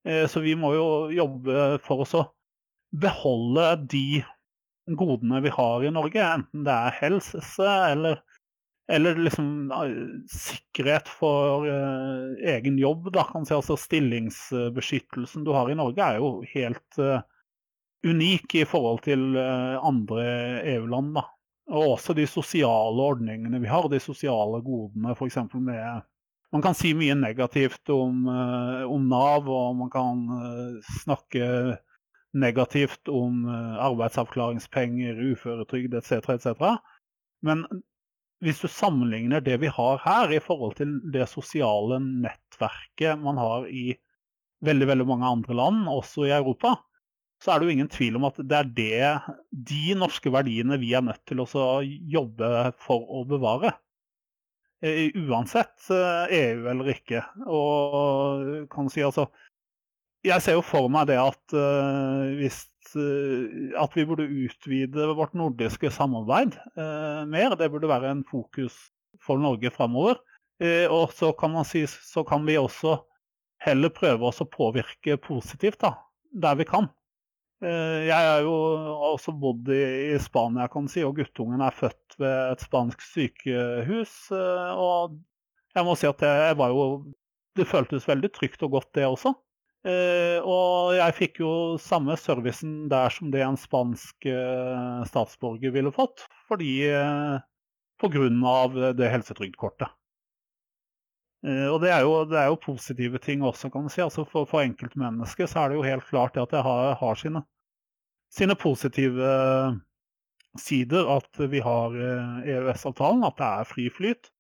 Eh, så vi må jo jobbe for å beholde de godene vi har i Norge, enten det er helse eller eller liksom sikkerhet for uh, egen jobb, da, kan si. Altså stillingsbeskyttelsen du har i Norge er jo helt unik i forhold til andre EU-land. Og også de sosiale ordningene vi har, de sosiale godene f.eks. med Man kan si mye negativt om, om Nav, og man kan snakke negativt om arbeidsavklaringspenger, uføretrygd etc. etc. Men hvis du sammenligner det vi har her i forhold til det sosiale nettverket man har i veldig, veldig mange andre land, også i Europa, så er det jo ingen tvil om at det er det, de norske verdiene vi er nødt til å jobbe for å bevare. Eh, uansett EU eh, eller ikke. Og kan si altså Jeg ser jo for meg det at uh, hvis Eh, at vi burde utvide vårt nordiske samarbeid eh, mer. Det burde være en fokus for Norge framover. Eh, og så kan, si, så kan vi også heller prøve oss å påvirke positivt da, der vi kan. Jeg har jo også bodd i, Spania, kan si, og guttungen er født ved et spansk sykehus. Og jeg må si at det, var jo, det føltes veldig trygt og godt, det også. Uh, og jeg fikk jo samme servicen der som det en spansk statsborger ville fått, fordi pga. det helsetrygdkortet. Og det er, jo, det er, jo, positive ting også, kan du si. Altså for, for enkeltmennesket så er det jo helt klart at det har, har sine, sine, positive sider at vi har EØS-avtalen, at det er fri flyt.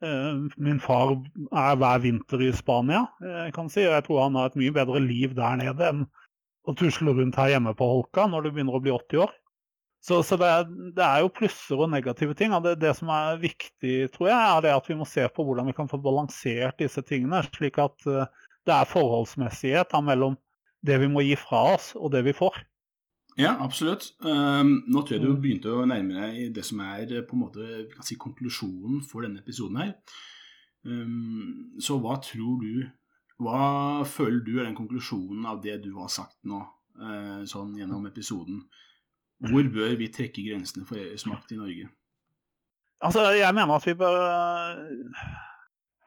Eh, min far er hver vinter i Spania, eh, kan si, og jeg tror han har et mye bedre liv der nede enn å tusle rundt her hjemme på Holka når du begynner å bli 80 år. Så, så det, er, det, er, jo plusser og negative ting. det, det, som er viktig, tror jeg, er det at vi må se på hvordan vi kan få balansert disse tingene, slik at det er forholdsmessighet mellom det vi må gi fra oss, og det vi får. Ja, absolutt. Um, nå tror jeg du mm. begynte å nærme deg det som er på en måte, si, konklusjonen for denne episoden her. Um, så hva tror du Hva føler du er den konklusjonen av det du har sagt nå, uh, sånn gjennom episoden? Hvor bør vi trekke grensene for EUs makt i Norge? Altså, jeg mener at vi bør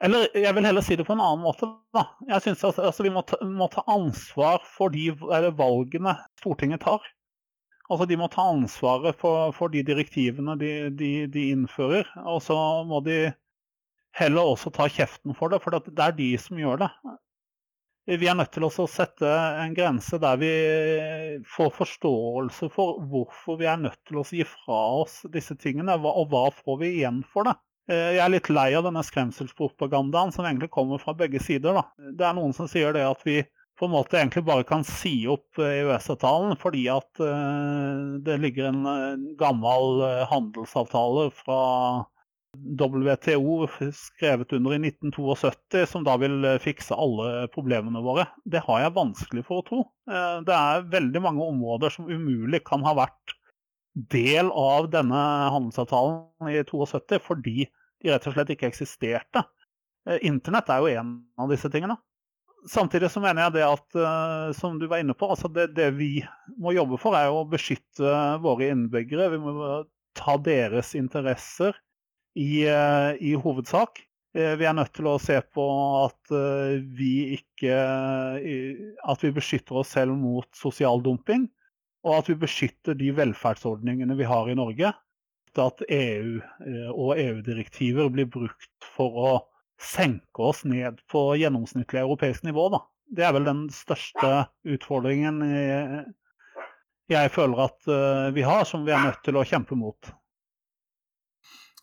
Eller jeg vil heller si det på en annen måte. Da. Jeg synes altså, Vi må ta, må ta, ansvar for de valgene Stortinget tar. Altså, De må ta ansvaret for, for de direktivene de, de, de, innfører. Og så må de heller også ta kjeften for det, for det er de som gjør det. Vi er nødt til å sette en grense der vi får forståelse for hvorfor vi er nødt til å gi fra oss disse tingene, og hva får vi igjen for det. Eh, jeg er litt lei av denne skremselspropagandaen som egentlig kommer fra begge sider. Da. Det er noen som sier det at vi på en måte egentlig bare kan si opp EØS-avtalen eh, fordi at uh, det ligger en uh, gammel handelsavtale fra WTO skrevet under i 1972 som da vil fikse alle problemene våre. Det har jeg vanskelig for å tro. Det er veldig mange områder som umulig kan ha vært del av denne handelsavtalen i 72 fordi de rett og slett ikke eksisterte. Internett er jo en av disse tingene samtidig så mener jeg det at, uh, som du var inne på, altså det, det, vi må jobbe for, er å beskytte våre innbyggere. Vi må ta deres interesser i, uh, i hovedsak. Uh, vi er nødt til å se på at vi ikke At vi beskytter oss selv mot sosial dumping. Og at vi beskytter de velferdsordningene vi har i Norge. At EU og EU-direktiver blir brukt for å senke oss ned på gjennomsnittlig europeisk nivå. Da. Det er vel den største utfordringen jeg føler at eh, vi har, som vi er nødt til å kjempe mot.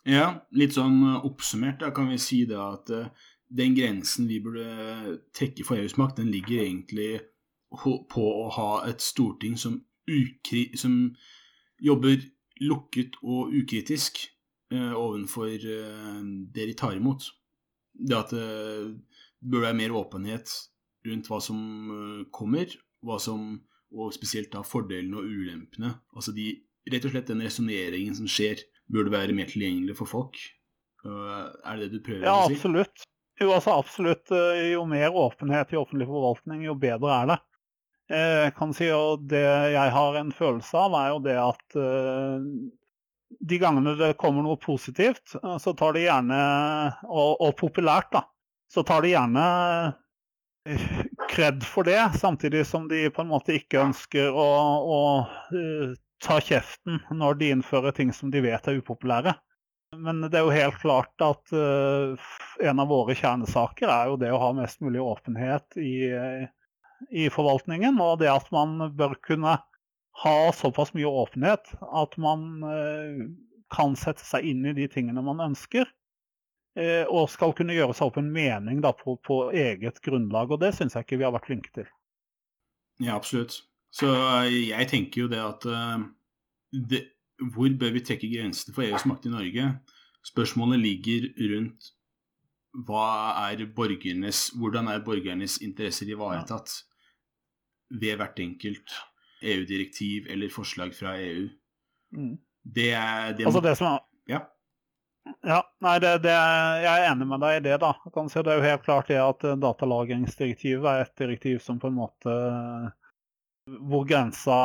Ja, litt sånn oppsummert da kan vi si det at uh, den grensen vi burde trekke for EUs makt, den ligger egentlig på å ha et storting som, som jobber lukket og ukritisk eh, overfor eh, det de tar imot. Det at det burde være mer åpenhet rundt hva som kommer, hva som, og spesielt da fordelene og ulempene. Altså de, rett og slett den resonneringen som skjer, burde være mer tilgjengelig for folk. Er det det du prøver ja, å si? Ja, absolutt. Jo, altså absolutt. Eh, jo mer åpenhet i offentlig forvaltning, jo bedre er det. Eh, jeg kan si at Det jeg har en følelse av, er jo det at eh, de gangene det kommer noe positivt, så tar de gjerne, og, og populært, da, så tar de gjerne kred for det, samtidig som de på en måte ikke ønsker å, å uh, ta kjeften når de innfører ting som de vet er upopulære. Men det er jo helt klart at uh, en av våre kjernesaker er jo det å ha mest mulig åpenhet i, i, forvaltningen. Og det at man bør kunne ha såpass mye åpenhet at man uh, kan sette seg inn i de tingene man ønsker. Uh, og skal kunne gjøre seg opp en mening da, på, på, eget grunnlag. Og det syns jeg ikke vi har vært flinke til. Ja, absolutt. Så jeg tenker jo det at det, hvor bør vi trekke grensene for EUs makt i Norge? Spørsmålet ligger rundt er borgernes, hvordan er borgernes interesser ivaretatt ved hvert enkelt EU-direktiv eller forslag fra EU. Mm. Det er det Altså det som er Ja. Ja, nei, det, det, Jeg er enig med deg i det. da. Det er jo helt klart det at datalagringsdirektivet er et direktiv som på en måte hvor grensa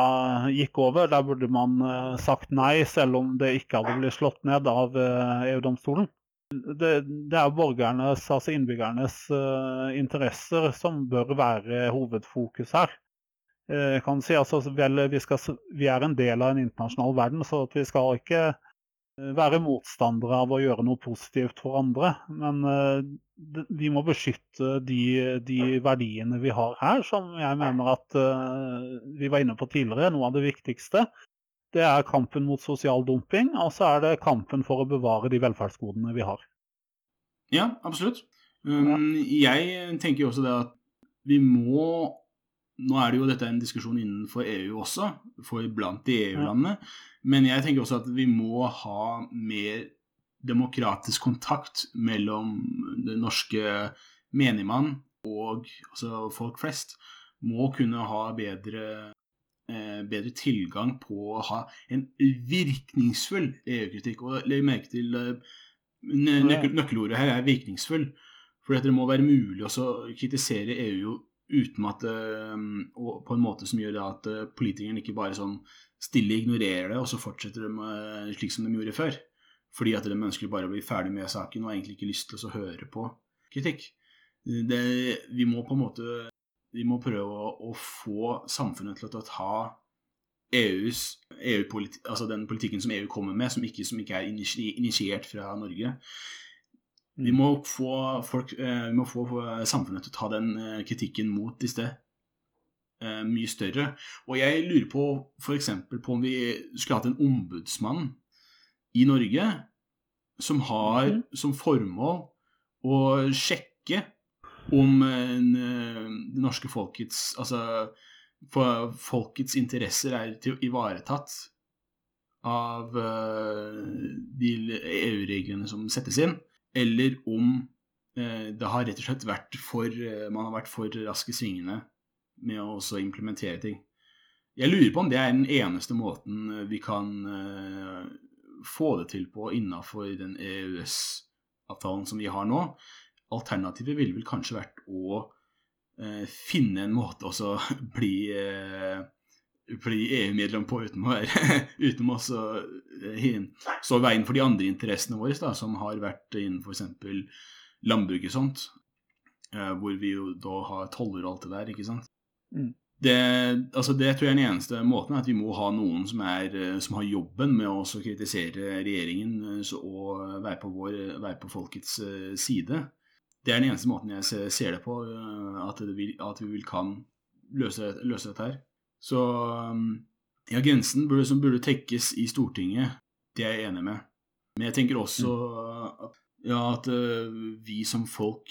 gikk over. Der burde man eh, sagt nei, selv om det ikke hadde blitt slått ned av eh, EU-domstolen. Det, det, er borgernes, altså innbyggernes uh, interesser som bør være hovedfokus her. Jeg kan si altså, vel, vi, skal, vi, er en del av en internasjonal verden, så vi skal ikke være motstandere av å gjøre noe positivt for andre. Men uh, vi må beskytte de, de, verdiene vi har her, som jeg mener at uh, vi var inne på tidligere. Noe av det viktigste. Det er kampen mot sosial dumping, og så er det kampen for å bevare de velferdsgodene vi har. Ja, absolutt. Um, jeg tenker jo også det at vi må Nå er det jo dette en diskusjon innenfor EU også, for blant de EU-landene. Men jeg tenker også at vi må ha mer demokratisk kontakt mellom den norske menigmann og altså folk flest. Må kunne ha bedre, eh, bedre tilgang på å ha en virkningsfull EU-kritikk. Og legg merke til eh, Nøkkelordet her er 'virkningsfull'. For det må være mulig å kritisere EU uten at, det og på en måte som gjør at eh, politikerne ikke bare sånn stille ignorerer det, og så fortsetter de slik som de gjorde før. Fordi at de ønsker bare å bli ferdig med saken og har egentlig ikke lyst til å høre på kritikk. Det, vi må på en måte vi må prøve å, å få samfunnet til å ta EUs, EU altså den politikken som EU kommer med, som ikke, som ikke er initiert fra Norge. Vi må, få folk, eh, vi må få samfunnet til å ta den eh, kritikken mot i sted eh, mye større. Og jeg lurer på f.eks. på om vi skulle hatt en ombudsmann i Norge som har mm. som formål å sjekke om eh, det norske folkets Altså folkets interesser er ivaretatt av de EU-reglene som settes inn, eller om uh, det har rett og slett vært for uh, man har vært for raske svingene med å også implementere ting. Jeg lurer på om det er den eneste måten eh, vi kan få det til på innafor den EØS-avtalen som vi har nå. Alternativet ville vel kanskje vært å finne en måte å bli, uh, bli EU-medlem på uten å, være, uten å stå veien for de andre interessene våre, da, som har vært innenfor f.eks. landbruket og sånt. hvor vi jo da har toller og alt det der, ikke sant. Mm. Det, altså det, tror jeg er den eneste måten, at vi må ha noen som, er, eh, som har jobben med å kritisere regjeringen eh, og være på, vår, være på, folkets eh, side. Det er den eneste måten jeg ser det på, at, det at vi vil kan løse, løse, dette her. Så ja, grensen burde, som burde tekkes i Stortinget, det er jeg enig med. Men jeg tenker også at, ja, at uh, vi som folk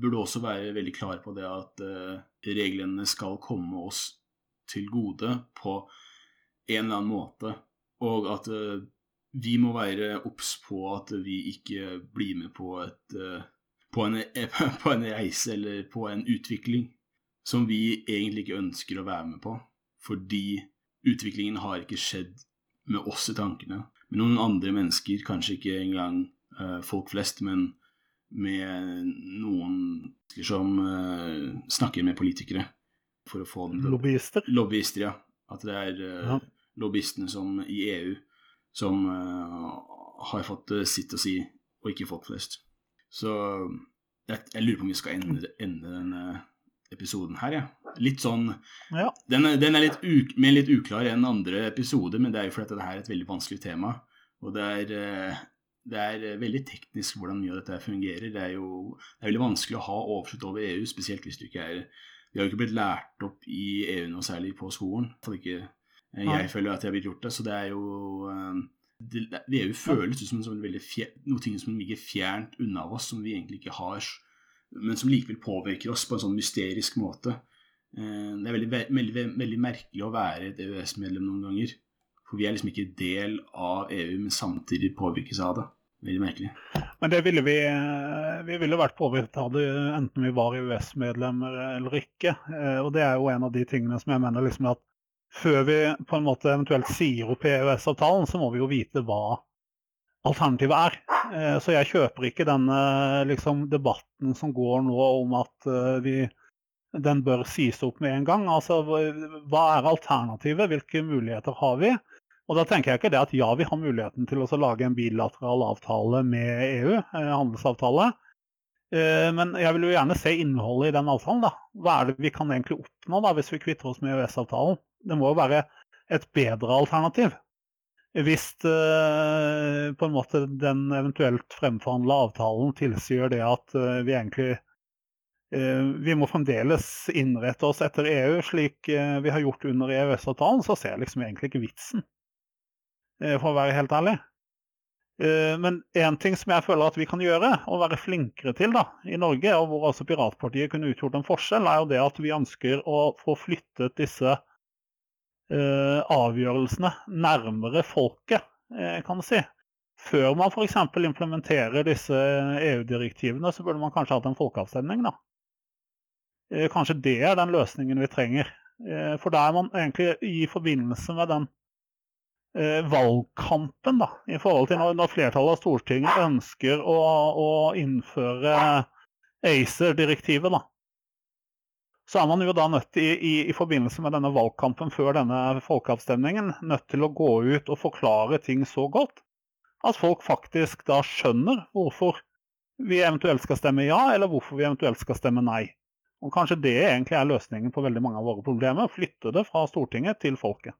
burde også være veldig klare på det at uh, reglene skal komme oss til gode på en eller annen måte, og at uh, vi må være obs på at vi ikke blir med på, et, på, en, på en reise eller på en utvikling som vi egentlig ikke ønsker å være med på, fordi utviklingen har ikke skjedd med oss i tankene, med noen andre mennesker, kanskje ikke engang uh, folk flest, men med noen som uh, snakker med politikere for å få til Lobbyister? Lobbyister, ja. At det er uh, ja. lobbyistene som i EU som har fått sitt å si, og ikke folk flest. Så jeg, jeg lurer på om vi skal ende, ende denne episoden her, ja. Litt sånn ja. Den, er, den er litt, u, mer litt uklar enn andre episoder, men det er jo fordi dette her er et veldig vanskelig tema. Og det er, eh, det er eh, veldig teknisk hvordan mye av dette fungerer. Det er jo det er veldig vanskelig å ha oversikt over EU, spesielt hvis du ikke er Vi har jo ikke blitt lært opp i EU noe særlig på skolen. For ikke jeg jeg føler at jeg har blitt gjort det. Så det er jo det, EU føles som, som fjer, noe som ligger fjernt unna oss, som vi egentlig ikke har men som likevel påvirker oss på en sånn mysterisk måte. Eh, det er veldig, veldig, veldig merkelig å være et EØS-medlem noen ganger. For vi er liksom ikke del av EU, men samtidig påvirkes av det. Veldig merkelig. Men det ville vi, eh, vi ville vært påvirket av det enten vi var EØS-medlemmer eller ikke. Eh, og det er jo en av de tingene som jeg mener liksom at før vi på en måte eventuelt sier opp EØS-avtalen, så må vi jo vite hva alternativet er. Eh, så jeg kjøper ikke denne liksom, debatten som går nå om at eh, vi, den bør sies opp med en gang. Altså, hva er alternativet? Hvilke muligheter har vi? Og da tenker jeg ikke det at ja, vi har muligheten til å lage en bilateral avtale med EU, eh, handelsavtale. Men jeg vil jo gjerne se innholdet i den avtalen. da. Hva er det vi kan egentlig oppnå da, hvis vi kvitter oss med EØS-avtalen? Det må jo være et bedre alternativ hvis eh, på en måte den eventuelt fremforhandla avtalen tilsier det at eh, vi egentlig uh, Vi må fremdeles innrette oss etter EU slik vi har gjort under EØS-avtalen, så ser jeg liksom egentlig ikke vitsen, for å være helt ærlig. Men én ting som jeg føler at vi kan gjøre, og være flinkere til da, i Norge, og hvor altså Piratpartiet kunne utgjort en forskjell, er jo det at vi ønsker å få flyttet disse Eh, avgjørelsene nærmere folket, eh, kan du si. Før man f.eks. implementerer disse EU-direktivene, så burde man kanskje hatt en folkeavstemning. da. Eh, kanskje det er den løsningen vi trenger. For da er man egentlig i forbindelse med den valgkampen, da, i forhold til når flertallet av Stortinget ønsker å, å innføre ACER-direktivet, da så er man jo da nødt i, i, i, forbindelse med denne valgkampen før denne folkeavstemningen nødt til å gå ut og forklare ting så godt at folk faktisk da skjønner hvorfor vi eventuelt skal stemme ja, eller hvorfor vi eventuelt skal stemme nei. Og kanskje det egentlig er løsningen på veldig mange av våre problemer. Flytte det fra Stortinget til folket.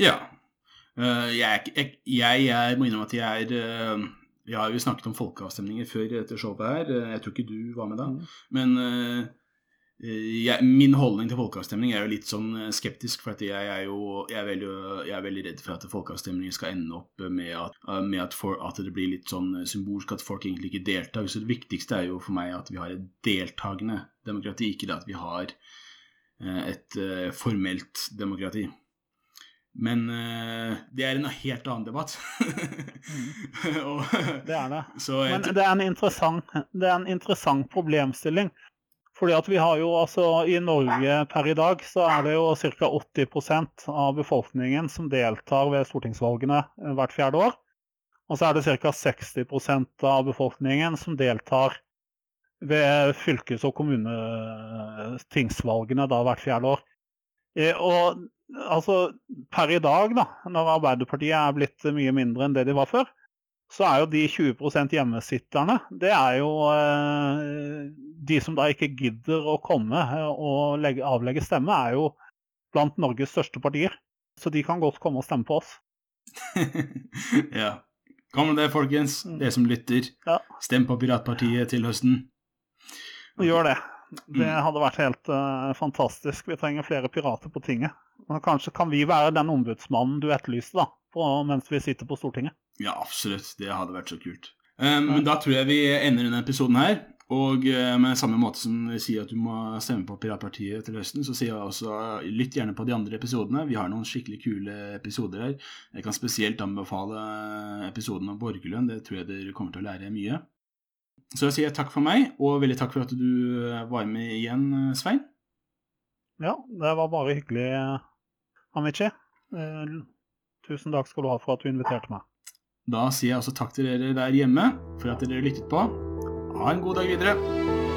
Ja. Uh, jeg, jeg, jeg, jeg, må innrømme at jeg er vi har jo snakket om folkeavstemninger før dette showet her. Jeg tror ikke du var med da. Mm. Men uh, jeg, min holdning til folkeavstemning er jo litt sånn eh, skeptisk. For jeg er jo jeg er, veldig, jeg er veldig, redd for at folkeavstemninger skal ende opp med, at, med at, for, at, det blir litt sånn symbolsk at folk egentlig ikke deltar. Så det viktigste er jo for meg at vi har et deltakende demokrati, ikke det at vi har et formelt demokrati. Men uh, det er en helt annen debatt. mm. og, det er det. Men det er, det er, en interessant, problemstilling. Fordi at vi har jo altså I Norge per i dag så er det jo ca. 80% av befolkningen som deltar ved stortingsvalgene eh, hvert fjerde år. Og så er det ca. 60% av befolkningen som deltar ved fylkes- og kommunetingsvalgene da hvert fjerde år. Eh, og altså, per i dag, da, når Arbeiderpartiet er blitt mye mindre enn det de var før, så er jo de 20% hjemmesitterne det er jo eh, De som da ikke gidder å komme og legge, avlegge stemme, er jo blant Norges største partier. Så de kan godt komme og stemme på oss. ja. Kom med det, folkens. Mm. Dere som lytter. Ja. Stem på Piratpartiet til høsten. Gjør det. Det mm. hadde vært helt uh, fantastisk. Vi trenger flere pirater på tinget. Men kanskje kan vi være den ombudsmannen du etterlyste, da. på, mens vi sitter på Stortinget. Ja, absolutt. Det hadde vært så kult. Um, men da tror jeg vi ender denne episoden her. Og uh, med samme måte som vi sier at du må stemme på Piratpartiet til høsten, så sier jeg også lytt gjerne på de andre episodene. Vi har noen skikkelig kule episoder her. Jeg kan spesielt anbefale episoden om borgerlønn. Det tror jeg dere kommer til å lære mye. Så jeg sier takk for meg, og veldig takk for at du var med igjen, Svein. Ja, det var bare hyggelig, Amici. Uh, tusen takk skal du ha for at du inviterte meg. Da sier jeg også takk til dere der hjemme for at dere lyttet på. Ha en god dag videre.